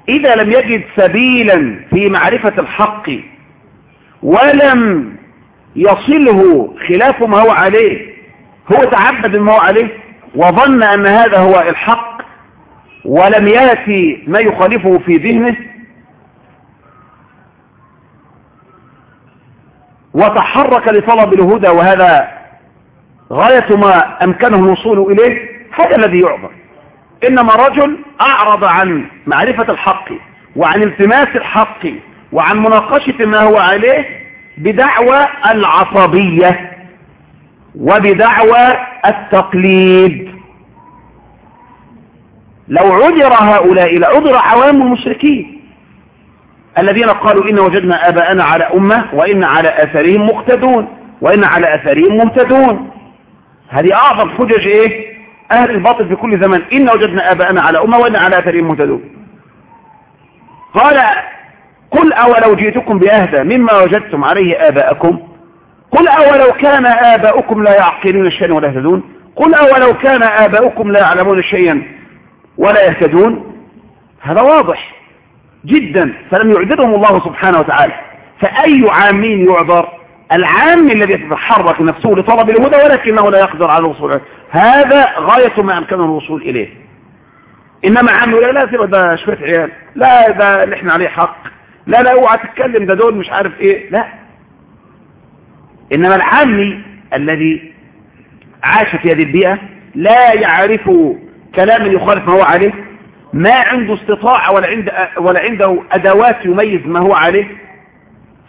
إذا لم يجد سبيلا في معرفة الحق ولم يصله خلاف ما هو عليه. هو تعبد ما هو عليه وظن أن هذا هو الحق ولم يأتي ما يخالفه في ذهنه وتحرك لطلب الهدى وهذا غاية ما أمكنه الوصول إليه هذا الذي يعبر. إنما رجل أعرض عن معرفة الحق وعن التماس الحق وعن مناقشة ما هو عليه بدعوى العصبية. وبدعوى التقليد. لو عذر هؤلاء لعذر عوام المشركين الذين قالوا إن وجدنا آباءنا على أمة وإن على أثرهم مقتدون وإن على أثرهم ممتدون. هذه أعظم حجج إيه؟ أهل الباطل في كل زمان إن وجدنا آباءنا على أمة وإن على أثرهم مهتدون قال قل أولو جئتكم بأهدى مما وجدتم عليه آباءكم. قل أولو كان آباؤكم لا يعقلون شيئا ولا يهتدون؟ قل أولو كان آباؤكم لا يعلمون شيئا ولا يهتدون؟ هذا واضح جدا فلم يعذرهم الله سبحانه وتعالى. فأي عامين يعذر؟ العام الذي يتحرك نفسه لطلب الهدى ولكنه لا يقدر على الوصول هذا غاية ما أمكنه الوصول إليه. إنما عام لا لا تبقى ده شوية عيال. لا ده اللي إحنا عليه حق. لا لا اوعى تتكلم ده دول مش عارف إيه. لا. إنما العامي الذي عاش في هذه البيئة لا يعرف كلاما يخالف ما هو عليه ما عنده استطاعة ولا, عند ولا عنده أدوات يميز ما هو عليه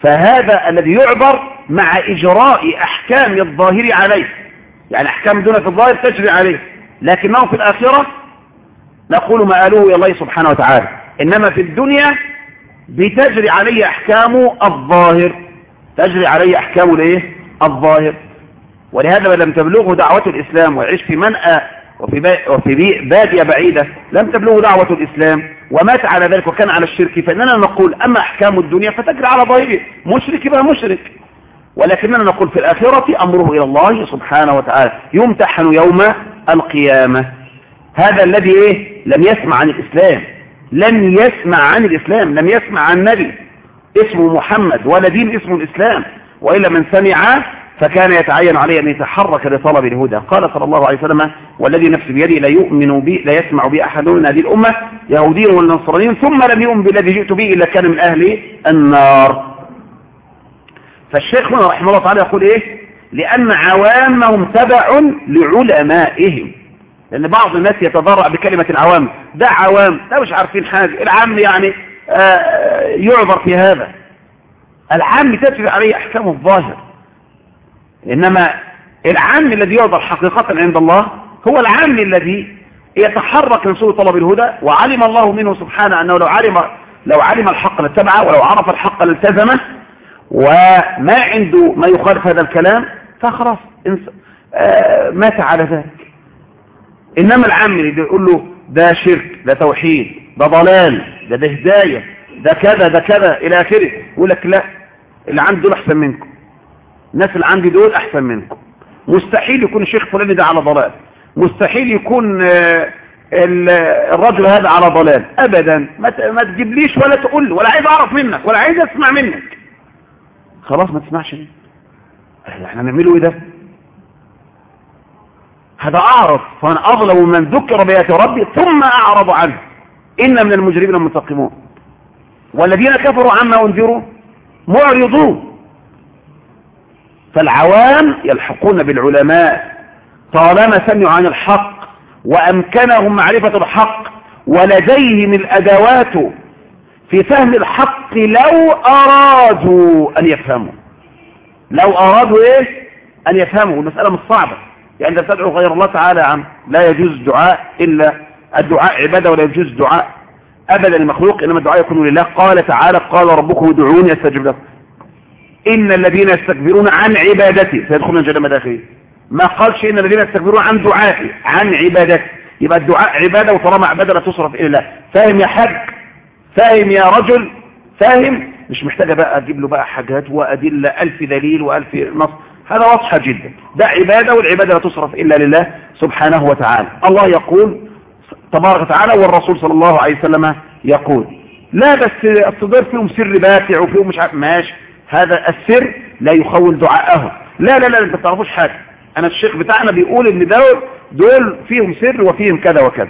فهذا الذي يعبر مع إجراء أحكام الظاهر عليه يعني أحكام دون في الظاهر تجري عليه لكنه في الآخرة نقول ما قالوه يا الله سبحانه وتعالى إنما في الدنيا بتجري عليه أحكام الظاهر. تجري عليه أحكام الايه الظاهر. ولهذا لم تبلغه دعوة الإسلام ويعيش في منأى وفي, وفي بادية بعيدة لم تبلغه دعوة الإسلام ومات على ذلك وكان على الشرك فإننا نقول أما أحكام الدنيا فتجري على ظاهره. مشرك يبقى مشرك. ولكننا نقول في الآخرة أمره إلى الله سبحانه وتعالى يمتحن يوم القيامة. هذا الذي إيه؟ لم يسمع عن الإسلام. لم يسمع عن الإسلام لم يسمع عن النبي. اسمه محمد ولا دين اسمه الإسلام. وإلا من سمع فكان يتعين عليه أن يتحرك لطلب الهدى. قال صلى الله عليه وسلم والذي نفسي بيدي لا يؤمن بي لا يسمع بي أحد من هذه الأمة يهودين ولا نصرانيين ثم لم يؤمن بالذي جئت به إلا كان من أهل النار. فالشيخ هنا رحمه الله تعالى يقول إيه؟ لأن عوامهم تبع لعلمائهم. لأن بعض الناس يتضرع بكلمة العوام. ده عوام ده مش عارفين حاجة. العام يعني يعذر في هذا. العام تجري عليه أحكام الظاهر. إنما العام الذي يعذر حقيقة عند الله هو العام الذي يتحرك من طلب الهدى وعلم الله منه سبحانه أنه لو علم لو علم الحق لاتبعه ولو عرف الحق لالتزمه وما عنده ما يخالف هذا الكلام فخلاص آه مات على ذلك. إنما العام اللي يقول له ده شرك ده توحيد ده ضلال ده ده هداية ده كذا ده كذا إلى آخره. يقول لك لا اللي عندي دول أحسن منكم. الناس اللي عندي دول أحسن منكم. مستحيل يكون الشيخ فلان ده على ضلال. مستحيل يكون الرجل هذا على ضلال. أبدا. ما تجيبليش ولا تقول ولا عايز أعرف منك ولا عايز أسمع منك. خلاص ما تسمعش منك إحنا نعمله إيه ده؟ هذا أعرض فأنا أظلم من ذكر بآيات ربي ثم أعرض عنه. إن من المجرمين المنتقمون. والذين كفروا عما أنذروا معرضون. فالعوام يلحقون بالعلماء. طالما سمعوا عن الحق وأمكنهم معرفة الحق ولديهم الأدوات في فهم الحق لو أرادوا أن يفهموا. لو أرادوا إيه؟ أن يفهموا. المسألة مش صعبة. يعني تدعو غير الله تعالى عم لا يجوز دعاء إلا الدعاء عبادة ولا يجوز دعاء أبدا المخلوق إنما الدعاء يكون لله. قال تعالى قال ربكم ادعوني أستجب لكم. إن الذين يستكبرون عن عبادتي سيدخلون الجنة مداخلين ما قالش إن الذين يستكبرون عن دعائي عن عبادتي. يبقى الدعاء عبادة وطالما عبادة لا تصرف إلى الله فاهم يا حاج؟ فاهم يا رجل؟ فاهم؟ مش محتاجة بقى أجيب له بقى حاجات وأدلة ألف دليل وألف نص. هذا واضحة جدا. ده عبادة والعبادة لا تصرف إلا لله سبحانه وتعالى. الله يقول تبارك وتعالى والرسول صلى الله عليه وسلم يقول لا بس الصدور فيهم سر باتع وفيهم مش عارف ماشي. هذا السر لا يخول دعاءهم. لا لا لا انت ما تعرفوش حاجة. أنا الشيخ بتاعنا بيقول إن دول دول فيهم سر وفيهم كذا وكذا.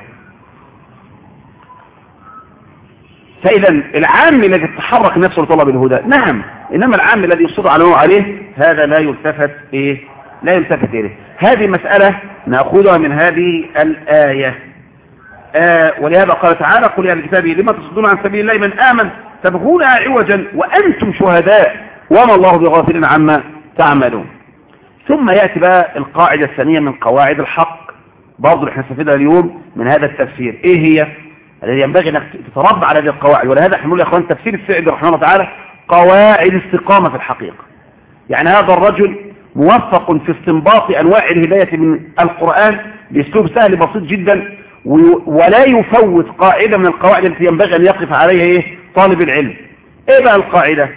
فإذا العام الذي تحرك نفسه لطلب الهدى نعم. إنما العام الذي يصر على عليه هذا لا يلتفت إيه؟ لا يلتفت إليه. هذه مسألة نأخذها من هذه الآية. آه ولهذا قال تعالى قل يا الكتاب لما تصدون عن سبيل الله من آمن تبغون عوجا وأنتم شهداء وما الله بغافل عما تعملون. ثم يأتي بقى القاعدة الثانية من قواعد الحق. برضو إحنا نستفيدها اليوم من هذا التفسير. إيه هي؟ الذي ينبغي أنك تتربى على هذه القواعد. ولهذا إحنا نقول يا إخوان تفسير السعدي رحمه الله تعالى قواعد استقامة في الحقيقة. يعني هذا الرجل موفق في استنباط أنواع الهداية من القرآن بأسلوب سهل بسيط جدا ولا يفوت قاعدة من القواعد التي ينبغي أن يقف عليها إيه؟ طالب العلم. إيه بقى القاعدة؟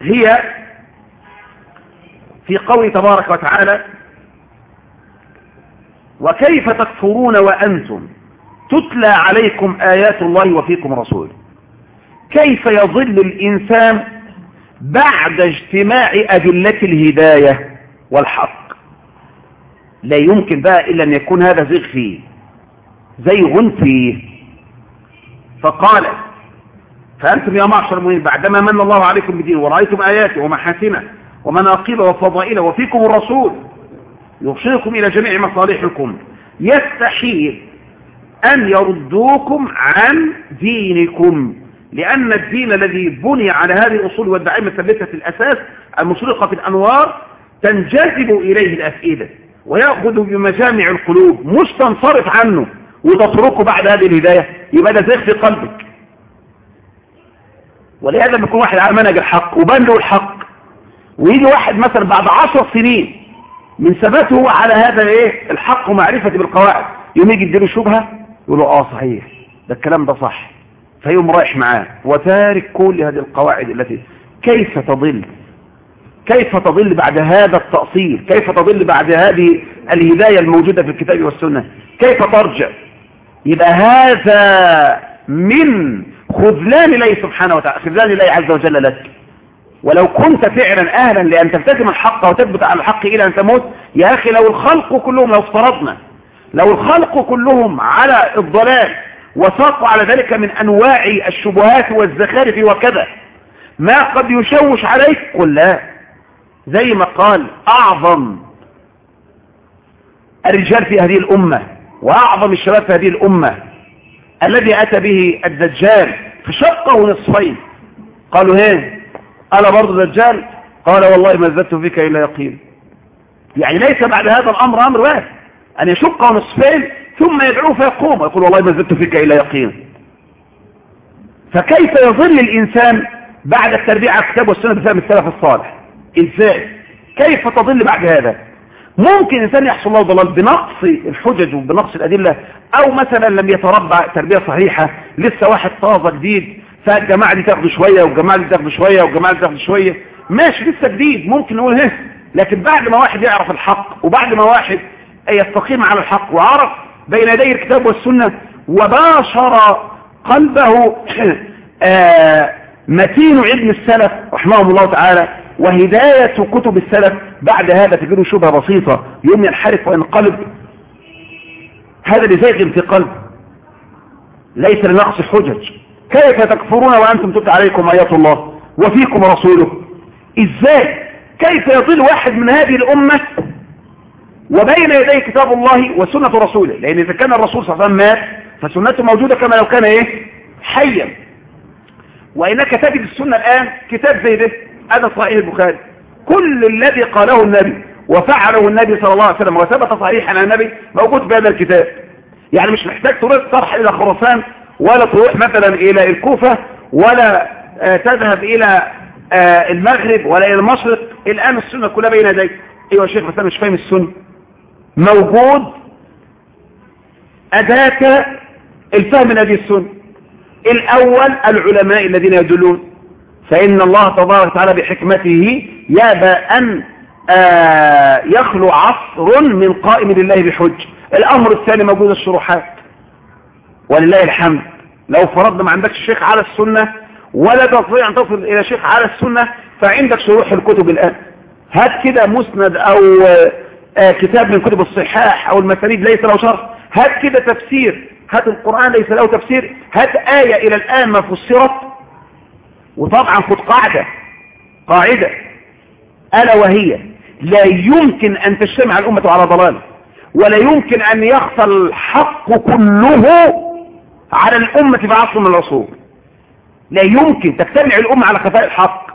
هي في قوله تبارك وتعالى وكيف تكفرون وأنتم؟ تتلى عليكم آيات الله وفيكم رسوله كيف يظل الإنسان بعد اجتماع أدلة الهداية والحق؟ لا يمكن بقى إلا أن يكون هذا زيغ فيه. زيغ فيه فقال فأنتم يا معشر المؤمنين بعدما من الله عليكم بدين ورأيتم آياته ومحاسنه ومناقب وفضائل وفيكم الرسول يرشدكم إلى جميع مصالحكم. يستحيل أن يردوكم عن دينكم لأن الدين الذي بني على هذه الأصول والدعائم الثابتة في الأساس المشرقة في الأنوار تنجذب إليه الأفئدة ويأخذ بمجامع القلوب مش تنصرف عنه. وتتركه بعد هذه الهداية. يبقى ده زيغ في قلبك. ولهذا بيكون واحد على منهج الحق وبان له الحق ويجي واحد مثلا بعد عشر سنين من ثباته على هذا إيه؟ الحق ومعرفة بالقواعد يوم يجي يديله شبهة يقول له آه صحيح ده الكلام ده صح. فيقوم رايح معاه وتارك كل هذه القواعد التي كيف تضل؟ كيف تضل بعد هذا التأصيل؟ كيف تضل بعد هذه الهداية الموجودة في الكتاب والسنة؟ كيف ترجع؟ يبقى هذا من خذلان الله سبحانه وتعالى خذلان الله عز وجل لك. ولو كنت فعلا أهلا لأن تلتزم الحق وتثبت على الحق إلى أن تموت يا أخي لو الخلق كلهم لو افترضنا لو الخلق كلهم على الضلال وساقوا على ذلك من أنواع الشبهات والزخارف وكذا ما قد يشوش عليك؟ قل لا. زي ما قال أعظم الرجال في هذه الأمة وأعظم الشباب في هذه الأمة الذي أتى به الدجال فشقه نصفين. قالوا هين أنا برضو دجال؟ قال والله ما زدت فيك إلا يقين. يعني ليس بعد هذا الأمر أمر واحد أن يشقه نصفين ثم يدعوه فيقوم ويقول والله ما زدت فيك إلا يقين. فكيف يظل الإنسان بعد التربية على الكتاب والسنة بسبب السلف الصالح. إزاي؟ كيف تظل بعد هذا؟ ممكن إنسان يحصل له ضلال بنقص الحجج وبنقص الأدلة أو مثلا لم يتربى تربية صحيحة لسه واحد طازة جديد فالجماعة دي تاخده شوية والجماعة دي تاخده شوية والجماعة دي تاخده شوية. ماشي لسه جديد ممكن نقول هه لكن بعد ما واحد يعرف الحق وبعد ما واحد يستقيم على الحق وعرف بين يدي الكتاب والسنة وباشر قلبه <clears throat> آه متين علم السلف رحمهم الله تعالى وهداية كتب السلف بعد هذا تجده شبهة بسيطة. يوم ينحرف وينقلب. هذا لزيغ في قلب. ليس لنقص الحجج كيف تكفرون وأنتم تتلى عليكم آيات الله وفيكم رسوله؟ إزاي؟ كيف يضل واحد من هذه الأمة وبين يديه كتاب الله وسنة رسوله؟ لأن إذا كان الرسول صلى الله عليه وسلم مات فسنته موجودة كما لو كان إيه؟ حيا. وإنك تجد السنة الآن كتاب زي ده. هذا صحيح البخاري. كل الذي قاله النبي وفعله النبي صلى الله عليه وسلم وثبت صحيحا عن النبي موجود في هذا الكتاب. يعني مش محتاج تروح ترحل إلى خراسان ولا تروح مثلا إلى الكوفة ولا آه تذهب إلى آه المغرب ولا إلى المشرق الآن السنة كلها بين يديك. أيوة يا شيخ بس أنا مش فاهم السنة. موجود أداة الفهم هذه السنة. الأول العلماء الذين يدلون. فإن الله تبارك وتعالى بحكمته يابى أن آه يخلو عصر من قائم لله بحج. الأمر الثاني موجود الشروحات. ولله الحمد. لو فرضنا ما عندكش شيخ على السنة ولا تستطيع أن تصل إلى شيخ على السنة فعندك شروح الكتب الآن. هات كده مسند أو آه كتاب من كتب الصحاح أو المسانيد ليس له شرح. هات كده تفسير. هات القرآن ليس له تفسير. هات آية إلى الآن ما فسرت. وطبعا خد قاعدة قاعدة. ألا وهي لا يمكن أن تجتمع الأمة على ضلال ولا يمكن أن يخفى الحق كله على الأمة في عصر من العصور. لا يمكن تجتمع الأمة على خفاء الحق.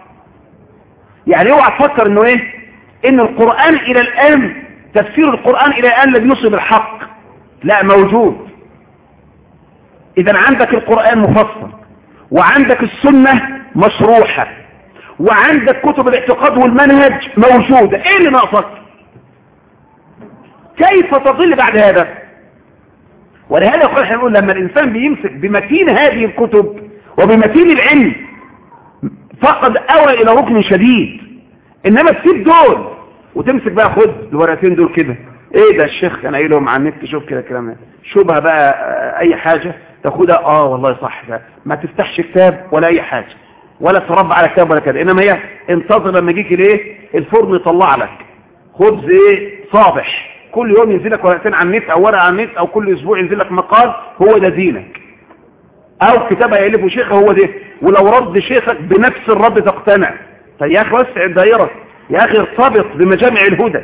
يعني اوعى تفكر إنه إيه؟ إن القرآن إلى الآن تفسير القرآن إلى الآن لم يصب الحق. لا موجود. اذا عندك القرآن مفسر وعندك السنة مشروحة. وعندك كتب الاعتقاد والمنهج موجودة. إيه اللي ناقصك؟ كيف تضل بعد هذا؟ ولهذا يقول إحنا نقول لما الإنسان بيمسك بمتين هذه الكتب وبمتين العلم فقد أوى إلى ركن شديد. إنما تسيب دول وتمسك بقى خد الورقتين دول كده. إيه ده الشيخ؟ كان قايلهم على النت شوف كده الكلام ده. شبهة بقى أي حاجة تاخدها؟ آه والله صح ده. ما تفتحش كتاب ولا أي حاجة. ولا تربع على كتاب ولا كده إنما هي انتظر لما يجيك الإيه؟ الفرن يطلع لك. خبز إيه؟ صابح. كل يوم ينزل لك ورقتين على النت أو ورقة على النت أو كل أسبوع ينزل لك مقال هو ده دينك. أو كتاب هيألفه شيخ هو ده. ولو رد شيخك بنفس الرد تقتنع. طيب يا أخي وسع الدائره يا أخي ارتبط بمجامع الهدى.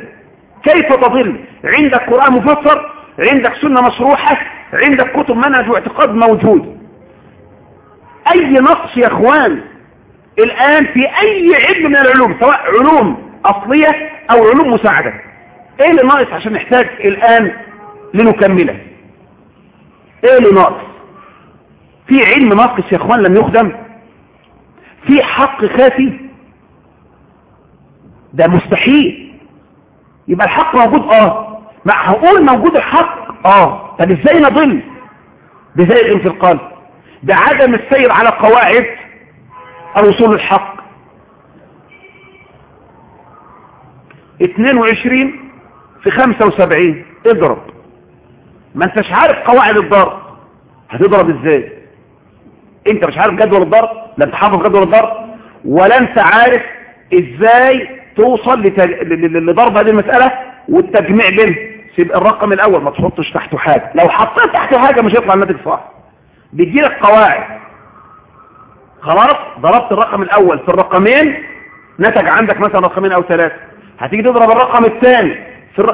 كيف تضل؟ عندك قرآن مفسر؟ عندك سنة مشروحة؟ عندك كتب منهج واعتقاد موجود؟ أي نقص يا أخوان؟ الآن في أي علم من العلوم سواء علوم أصلية أو علوم مساعدة. إيه اللي ناقص عشان نحتاج الآن لنكمله إيه اللي ناقص؟ في علم ناقص يا إخوان لم يخدم؟ في حق خافي ده مستحيل. يبقى الحق موجود آه. ما هقول موجود الحق آه. طب إزاي نضل؟ في القلب بعدم السير على قواعد الوصول الحق. 22 في 75 اضرب. ما انتش عارف قواعد الضرب. هتضرب إزاي؟ انت مش عارف جدول الضرب؟ لا انت حافظ جدول الضرب. ولا انت عارف إزاي توصل. لضرب هذه المسألة والتجميع بينه سيب الرقم الأول ما تحطش تحته حاجة. لو حطيت تحته حاجة مش هيطلع الناتج صح. بيجيلك قواعد. خلاص؟ ضربت الرقم الأول في الرقمين نتج عندك مثلا رقمين أو ثلاثة. هتيجي تضرب الرقم الثاني.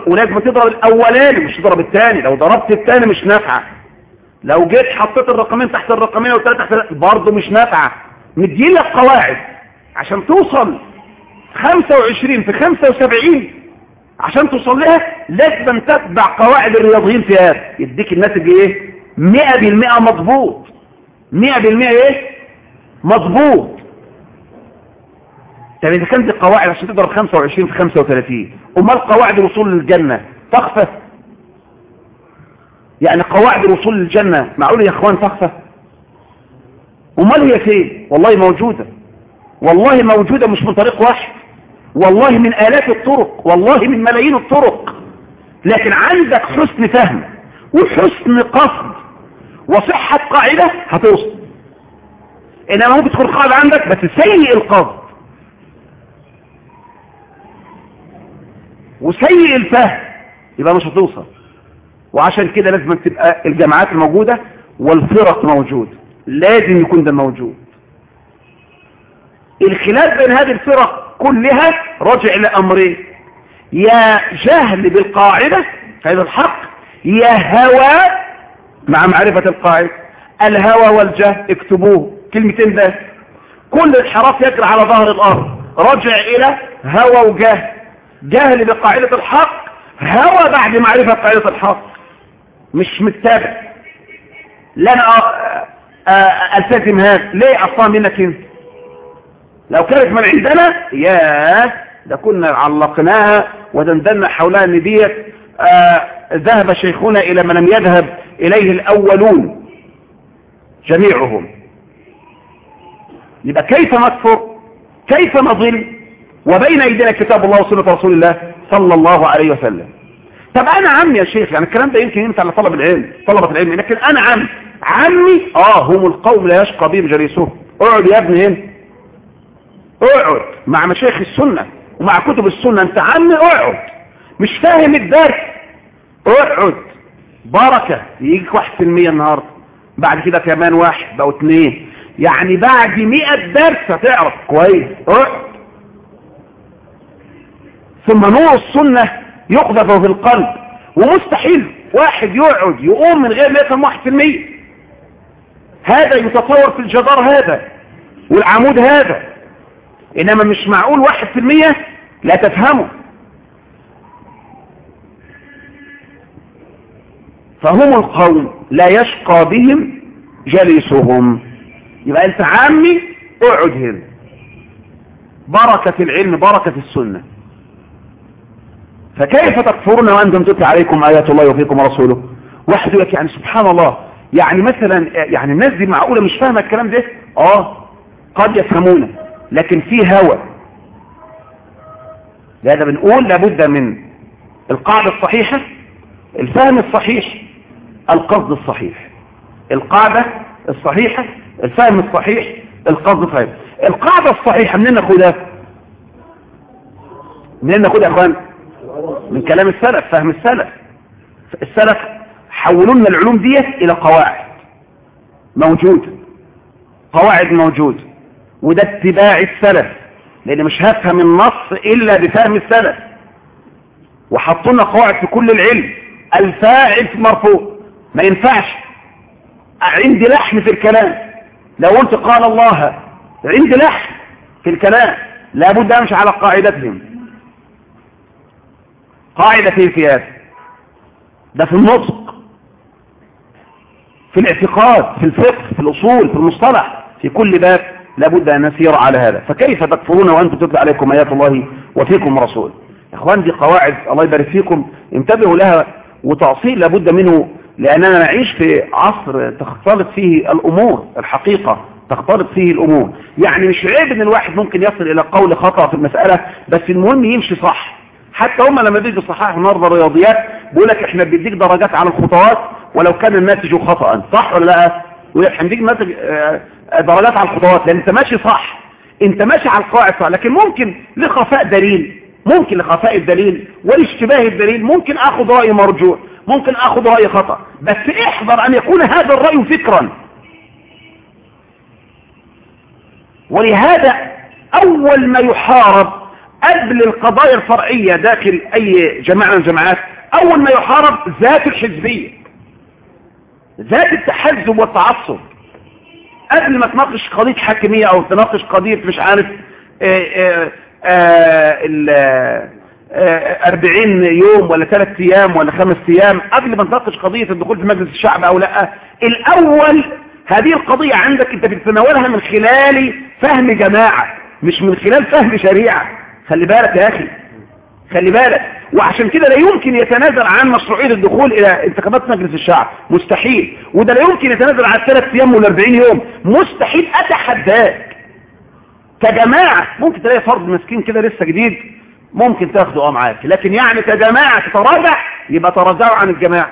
ولازم تضرب الأولاني مش تضرب الثاني. لو ضربت الثاني مش نافعة. لو جيت حطيت الرقمين تحت الرقمين أو ثلاثة تحت برضه مش نافعة. مديلك قواعد. عشان توصل 25 في 75 عشان توصل لها لازم تتبع قواعد الرياضيين في هذا. يديك الناتج إيه؟ 100% مضبوط. 100% إيه؟ مضبوط طب إذا كانت القواعد عشان تضرب 25 في 35 امال قواعد الوصول للجنة؟ تخفى. يعني قواعد الوصول للجنة معقول يا إخوان تخفى؟ أمال هي فين؟ والله موجودة. والله موجودة مش من طريق واحد. والله من آلاف الطرق. والله من ملايين الطرق. لكن عندك حسن فهم وحسن قصد وصحة قاعدة هتوصل. إنما ممكن تكون قاعدة عندك بس سيء القصد وسيء الفهم. يبقى مش هتوصل. وعشان كده لازم تبقى الجامعات الموجودة والفرق موجود. لازم يكون ده موجود. الخلاف بين هذه الفرق كلها راجع لأمرين يا جهل بالقاعدة هذا الحق يا هوى مع معرفة القاعدة. الهوى والجهل اكتبوه. كلمتين بس. كل الحراف يجري على ظهر الأرض. رجع إلى هوى وجهل جهل بقاعدة الحق. هوى بعد معرفة قاعدة الحق. مش متابع. لا أنا ألتزم هذا. ليه أصلا منك أنت؟ لو كانت من عندنا ياه ده كنا علقناها ودندنا حولها آه ذهب شيخنا إلى ما لم يذهب إليه الأولون. جميعهم. يبقى كيف نكفر كيف نضل وبين أيدينا كتاب الله وسنة رسول الله صلى الله عليه وسلم. طب أنا عم يا شيخ يعني الكلام ده يمكن ينفع لطلب العلم طلبة العلم لكن أنا عم عمي؟ آه هم القوم لا يشقى بهم جليسهم اقعد يا ابني هنا. اقعد مع مشايخ السنة ومع كتب السنة. أنت عمي اقعد. مش فاهم الدرس. اقعد. بركة. يجيك واحد في المية النهاردة. بعد كده كمان واحد بقوا اتنين. يعني بعد مئة درس هتعرف كويس. اقعد ثم نور السنة يقذف في القلب. ومستحيل واحد يقعد يقوم من غير ما يفهم واحد في المية. هذا يتطور في الجدار هذا والعمود هذا. إنما مش معقول واحد في المية لا تفهمه. فهم القوم لا يشقى بهم جليسهم. يبقى انت عامي اقعد هنا. بركة العلم بركة السنة. فكيف تكفرون وأنتم تتلى عليكم آيات الله وفيكم رسوله؟ واحد يقول لك يعني سبحان الله يعني مثلا يعني الناس دي معقولة مش فاهمة الكلام ده؟ آه قد يفهمونه لكن في هوى. لهذا بنقول لابد من القاعدة الصحيحة الفهم الصحيح القصد الصحيح. القاعدة الصحيحة الفهم الصحيح القصد الصحيح. القاعدة الصحيحة منين ناخدها؟ منين ناخدها يا إخوان؟ من كلام السلف فهم السلف. السلف حولوا لنا العلوم ديت إلى قواعد. موجودة قواعد موجودة وده اتباع السلف. لأن مش هفهم النص إلا بفهم السلف. وحطوا لنا قواعد في كل العلم. الفاعل مرفوع. ما ينفعش. عندي لحن في الكلام. لو قلت قال الله عندي لحن في الكلام لابد أمشي على قاعدتهم. قاعدة في الفياس ده في النطق في الاعتقاد في الفقه في الأصول في المصطلح في كل باب لابد أن نسير على هذا. فكيف تكفرون وأنتم تتلى عليكم آيات الله وفيكم رسول؟ إخوان دي قواعد الله يبارك فيكم. انتبهوا لها وتأصيل لابد منه لأننا نعيش في عصر تختلط فيه الأمور الحقيقة تختلط فيه الأمور. يعني مش عيب إن الواحد ممكن يصل إلى قول خطأ في المسألة بس المهم يمشي صح. حتى هم لما بيجوا صحاح النهارده الرياضيات بيقول لك إحنا بنديك درجات على الخطوات ولو كان الناتج خطأ. صح ولا لا؟ لك هنديك ناتج درجات على الخطوات لأن أنت ماشي صح. أنت ماشي على القواعد صح لكن ممكن لخفاء دليل ممكن لخفاء الدليل والاشتباه الدليل ممكن اخذ رأي مرجوع. ممكن آخذ رأي خطأ. بس احذر أن يكون هذا الرأي فكرا. ولهذا أول ما يحارب قبل القضايا الفرعية داخل أي جماعة من الجماعات أول ما يحارب ذات الحزبية ذات التحزب والتعصب. قبل ما تناقش قضية حاكمية أو تناقش قضية مش عارف آه، آه، آه، آآ آآ آه، 40 يوم ولا ثلاث أيام ولا خمس أيام قبل ما نناقش قضية الدخول في مجلس الشعب أو لأ. الأول هذه القضية عندك أنت بتتناولها من خلال فهم جماعة مش من خلال فهم شريعة. خلي بالك يا أخي خلي بالك. وعشان كده لا يمكن يتنازل عن مشروعية الدخول إلى انتخابات مجلس الشعب. مستحيل. وده لا يمكن يتنازل عن الثلاث أيام والأربعين يوم. مستحيل أتحداك. كجماعة ممكن تلاقي فرد مسكين كده لسه جديد. ممكن تاخده آه معاك. لكن يعني كجماعة تتراجع يبقى تراجعوا عن الجماعة.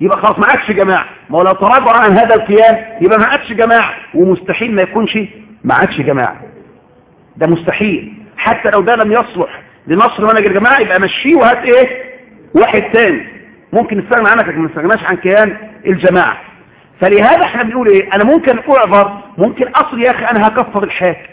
يبقى خلاص ما عادش جماعة. ما هو لو تراجعوا عن هذا القيام يبقى ما عادش جماعة. ومستحيل ما يكونش ما عادش جماعة. ده مستحيل. حتى لو ده لم يصلح لنصر منهج الجماعة يبقى مشيه وهات إيه؟ واحد تاني. ممكن نستغنى عنك لكن ما نستغناش عن كيان الجماعة. فلهذا إحنا بنقول إيه؟ أنا ممكن اعذر. ممكن اصل يا أخي أنا هكفر الحاكم.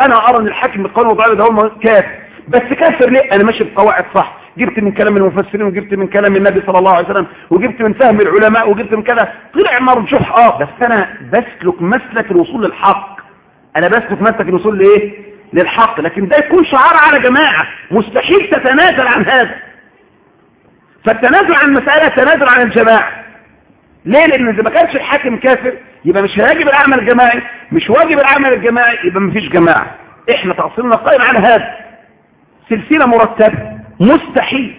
أنا ارى ان الحاكم بالقانون الوضعي ده هو كافر. بس كافر ليه؟ أنا ماشي بقواعد صح. جبت من كلام المفسرين وجبت من كلام النبي صلى الله عليه وسلم وجبت من فهم العلماء وجبت من كذا. طلع مرجوح. آه بس أنا بسلك مسلك الوصول للحق. أنا بسلك مسلك الوصول لإيه؟ للحق. لكن ده يكون شعار على جماعة. مستحيل تتنازل عن هذا. فالتنازل عن المسألة تنازل عن الجماعة. ليه؟ لأن إذا ما كانش الحاكم كافر يبقى مش هيجب العمل الجماعي. مش واجب العمل الجماعي يبقى مفيش جماعة. إحنا تأصيلنا قائم على هذا. سلسلة مرتبة مستحيل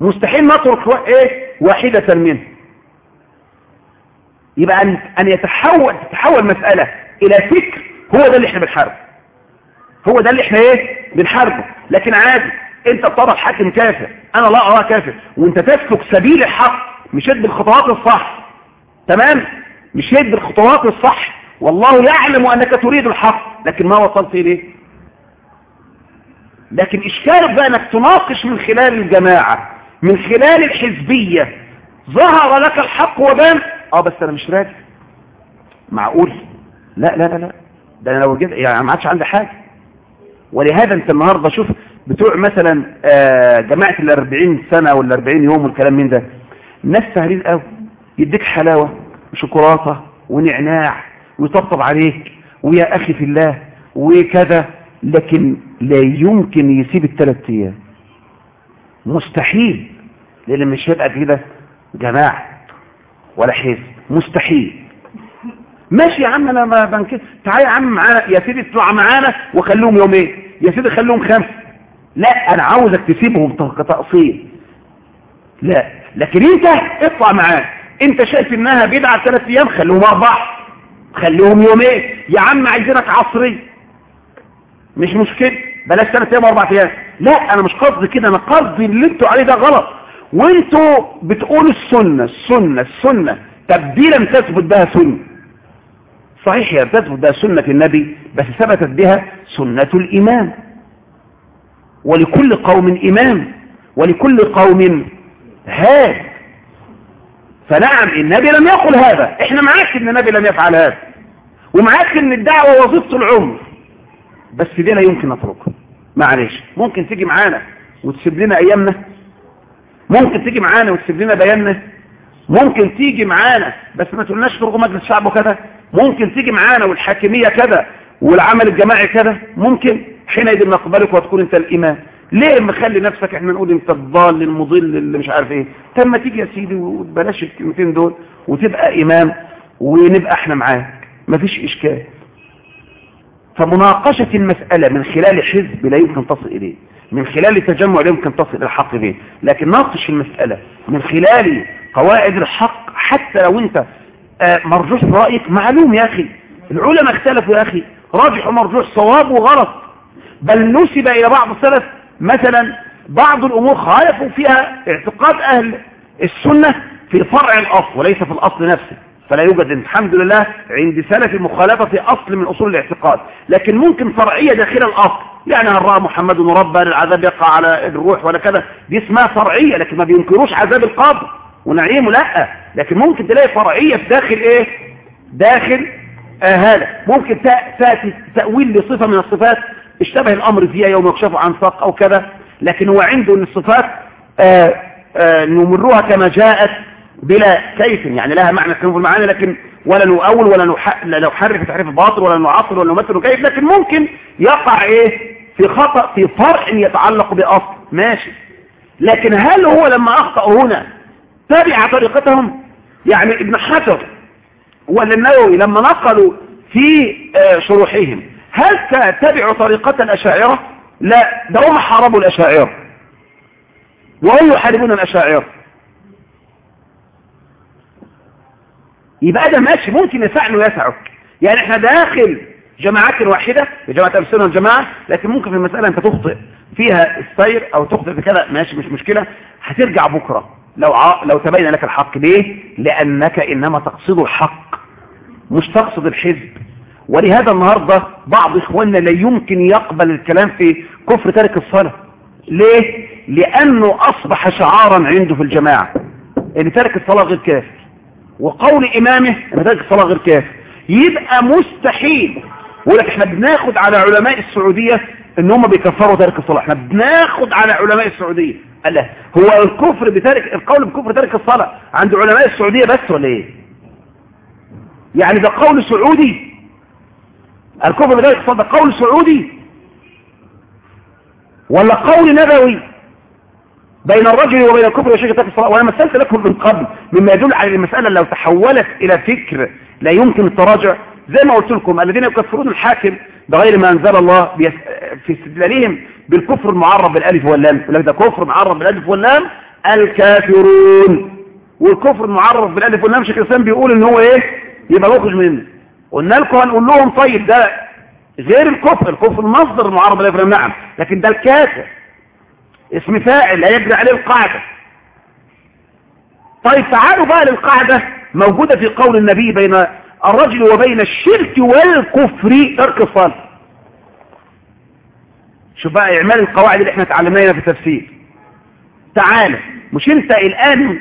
مستحيل نترك إيه واحدة منه. يبقى ان, أن يتحول تتحول مسألة إلى فكر هو ده اللي إحنا بنحاربه. هو ده اللي إحنا إيه بنحاربه. لكن عادي أنت بترى الحاكم كافر أنا لا أراه كافر. وأنت تسلك سبيل الحق مشيت بالخطوات الصح. تمام؟ مشيت بالخطوات الصح. والله يعلم أنك تريد الحق لكن ما وصلت إليه. لكن إشكالك بقى أنك تناقش من خلال الجماعة من خلال الحزبية ظهر لك الحق وبان آه بس أنا مش راجع معقول؟ لا لا لا لا. ده أنا لو جيت يعني ما عادش عندي حاجة. ولهذا أنت النهارده شوف بتوع مثلا آه جماعة ال 40 سنة ولا 40 يوم والكلام من ده. الناس سهلين قوي. يديك حلاوة وشوكولاتة ونعناع ويطبطب عليك ويا أخي في الله وكذا. لكن لا يمكن يسيب الثلاث أيام. مستحيل لأن مش هيبقى كده جماعة ولا حزب. مستحيل. ماشي يا عم أنا ما بنكر تعالى يا عم معانا. يا سيدي اطلع معانا وخلوهم يومين. يا سيدي خلوهم خمسه لا أنا عاوزك تسيبهم كتقصير. لا لكن أنت اطلع معانا. أنت شايف إنها بدعة ثلاث أيام خلوهم أربعة. خلوهم يومين. يا عم عايزينك عصري. مش مشكلة. بلاش ثلاث أيام وأربع أيام. لا أنا مش قصدي كده أنا قصدي اللي أنتوا عليه ده غلط. وأنتوا بتقولوا السنة السنة السنة. طب دي لم تثبت بها سنة. صحيح هي تثبت بها سنة النبي بس ثبتت بها سنة الإمام. ولكل قوم إمام. ولكل قوم هاد. فنعم النبي لم يقل هذا. إحنا معاك إن النبي لم يفعل هذا. ومعاك إن الدعوة وظيفة العمر. بس دي لا يمكن نتركها معلش. ممكن تيجي معانا وتسيب لنا أيامنا؟ ممكن تيجي معانا وتسيب لنا بياننا؟ ممكن تيجي معانا بس ما تقولناش ترجو مجلس الشعب وكذا؟ ممكن تيجي معانا والحاكمية كذا والعمل الجماعي كذا؟ ممكن. حينئذ نقبلك وتكون أنت الإمام. ليه مخلي نفسك؟ إحنا نقول أنت الضال المضل اللي مش عارف إيه. طب ما تيجي يا سيدي وبلاش الكلمتين دول وتبقى إمام ونبقى إحنا معاك. مفيش إشكال. فمناقشة المسألة من خلال حزب لا يمكن تصل إليه من خلال تجمع لا يمكن تصل إلى الحق به لكن ناقش المسألة من خلال قواعد الحق حتى لو أنت مرجوح رأيك معلوم يا أخي. العلماء اختلفوا يا أخي. راجح ومرجوح صواب وغلط. بل نسب إلى بعض السلف مثلا بعض الأمور خالفوا فيها اعتقاد أهل السنة في فرع الأصل وليس في الأصل نفسه. فلا يوجد الحمد لله عند سلف المخالفة في أصل من أصول الاعتقاد. لكن ممكن فرعية داخل الأصل. يعني هل رأى محمد ربا العذاب يقع على الروح ولا كذا. دي اسمها فرعية لكن ما بينكروش عذاب القبر. ونعيمه لا. لكن ممكن تلاقي فرعية في داخل إيه؟ داخل هذا ممكن تأتي تأويل لصفة من الصفات. اشتبه الأمر فيها يوم يكشف عن ساق أو كذا. لكن هو عنده ان الصفات آه آه نمرها كما جاءت بلا كيف يعني لها معنى كنوف المعاني لكن ولا نؤول ولا نحرف تحريف الباطل ولا نعطل ولا نمثل كيف لكن ممكن يقع إيه؟ في خطأ في فرع يتعلق بأصل. ماشي. لكن هل هو لما أخطأ هنا تبع طريقتهم؟ يعني ابن حجر ولا النووي لما نقلوا في شروحهم هل تبعوا طريقة الأشاعرة؟ لا ده هم حاربوا الأشاعرة. وهم يحاربون الأشاعرة. يبقى ده ماشي ممكن يسعني ويسعك يعني إحنا داخل جماعات واحدة جماعة ألسنة والجماعة لكن ممكن في المسألة أنت تخطئ فيها السير أو تخطئ في كذا ماشي مش مشكلة. هترجع بكرة. لو ع... لو تبين لك الحق. ليه؟ لأنك إنما تقصد الحق مش تقصد الحزب. ولهذا النهاردة بعض إخواننا لا يمكن يقبل الكلام في كفر ترك الصلاة. ليه؟ لأنه أصبح شعارا عنده في الجماعة إن ترك الصلاة غير كافر وقول إمامه ان ترك الصلاة غير كافر يبقى مستحيل. يقول لك إحنا بناخد على علماء السعودية إن هم بيكفروا ترك الصلاة. إحنا بناخد على علماء السعودية. قال له هو الكفر بترك القول بكفر ترك الصلاة عند علماء السعودية بس ولا إيه؟ يعني ده قول سعودي. الكفر بترك الصلاة ده قول سعودي. ولا قول نبوي. بين الرجل وبين الكفر وشرك ترك الصلاة. وأنا مثلت لكم من قبل مما يدل على المسألة لو تحولت إلى فكر لا يمكن التراجع. زي ما قلت لكم الذين يكفرون الحاكم بغير ما أنزل الله. في استدلالهم بالكفر المعرب بالألف واللام. يقول لك ده كفر معرب بالألف واللام الكافرون. والكفر المعرب بالألف واللام شيخ الإسلام بيقول إن هو إيه؟ يبقى مخرج منه. قلنا لكم هنقول لهم طيب ده غير الكفر. الكفر المصدر المعرب بالألف واللام. نعم. لكن ده الكافر. اسم فاعل لا يجري عليه القاعدة. طيب تعالوا بقى للقاعدة موجودة في قول النبي بين الرجل وبين الشرك والكفر ترك الصلاة. شوف بقى إعمال القواعد اللي إحنا اتعلمناها في التفسير تعالى مش أنت الآن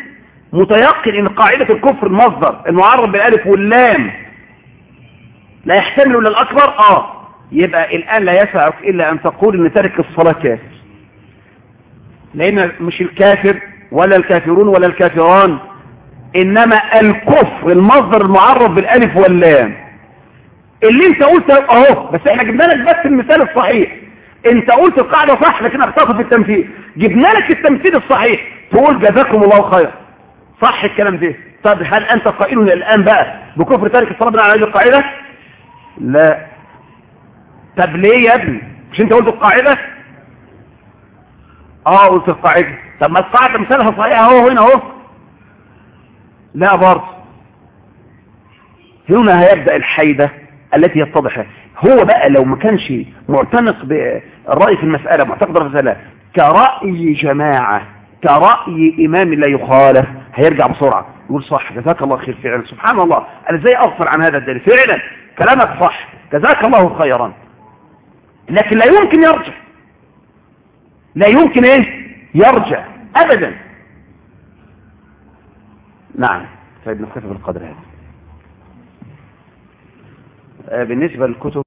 متيقن إن قاعدة الكفر المصدر المعرب بالألف واللام لا يحتمل إلا الأكبر؟ آه. يبقى الآن لا يسعك إلا أن تقول إن ترك الصلاة كافر لأن مش الكافر ولا الكافرون ولا الكافران إنما الكفر المصدر المعرب بالألف واللام. اللي أنت قلت أهو بس إحنا جبنا لك بس المثال الصحيح. أنت قلت القاعدة صح لكن اخطأت في التمثيل. جبنا لك التمثيل الصحيح. تقول جزاكم الله خير صح الكلام ده. طب هل أنت قائل الآن بقى بكفر تارك الصلاة على هذه القاعدة؟ لا. طب ليه يا ابني؟ مش أنت قلت القاعدة؟ آه قلت القاعدة طب ما القاعدة مثالها صحيح أهو هنا أهو. لا برضه. هنا هيبدأ الحيدة التي يتضح. هو بقى لو ما كانش معتنق بالرأي في المسألة معتقد في المسألة كرأي جماعة كرأي إمام لا يخالف هيرجع بسرعة. يقول صح جزاك الله خير فعلا. سبحان الله. أنا إزاي أغفر عن هذا الدليل؟ فعلا. كلامك صح. جزاك الله خيرا. لكن لا يمكن يرجع. لا يمكن إيه؟ يرجع. أبدا. نعم. طيب نكتفي بالقدر هذا. بالنسبة للكتب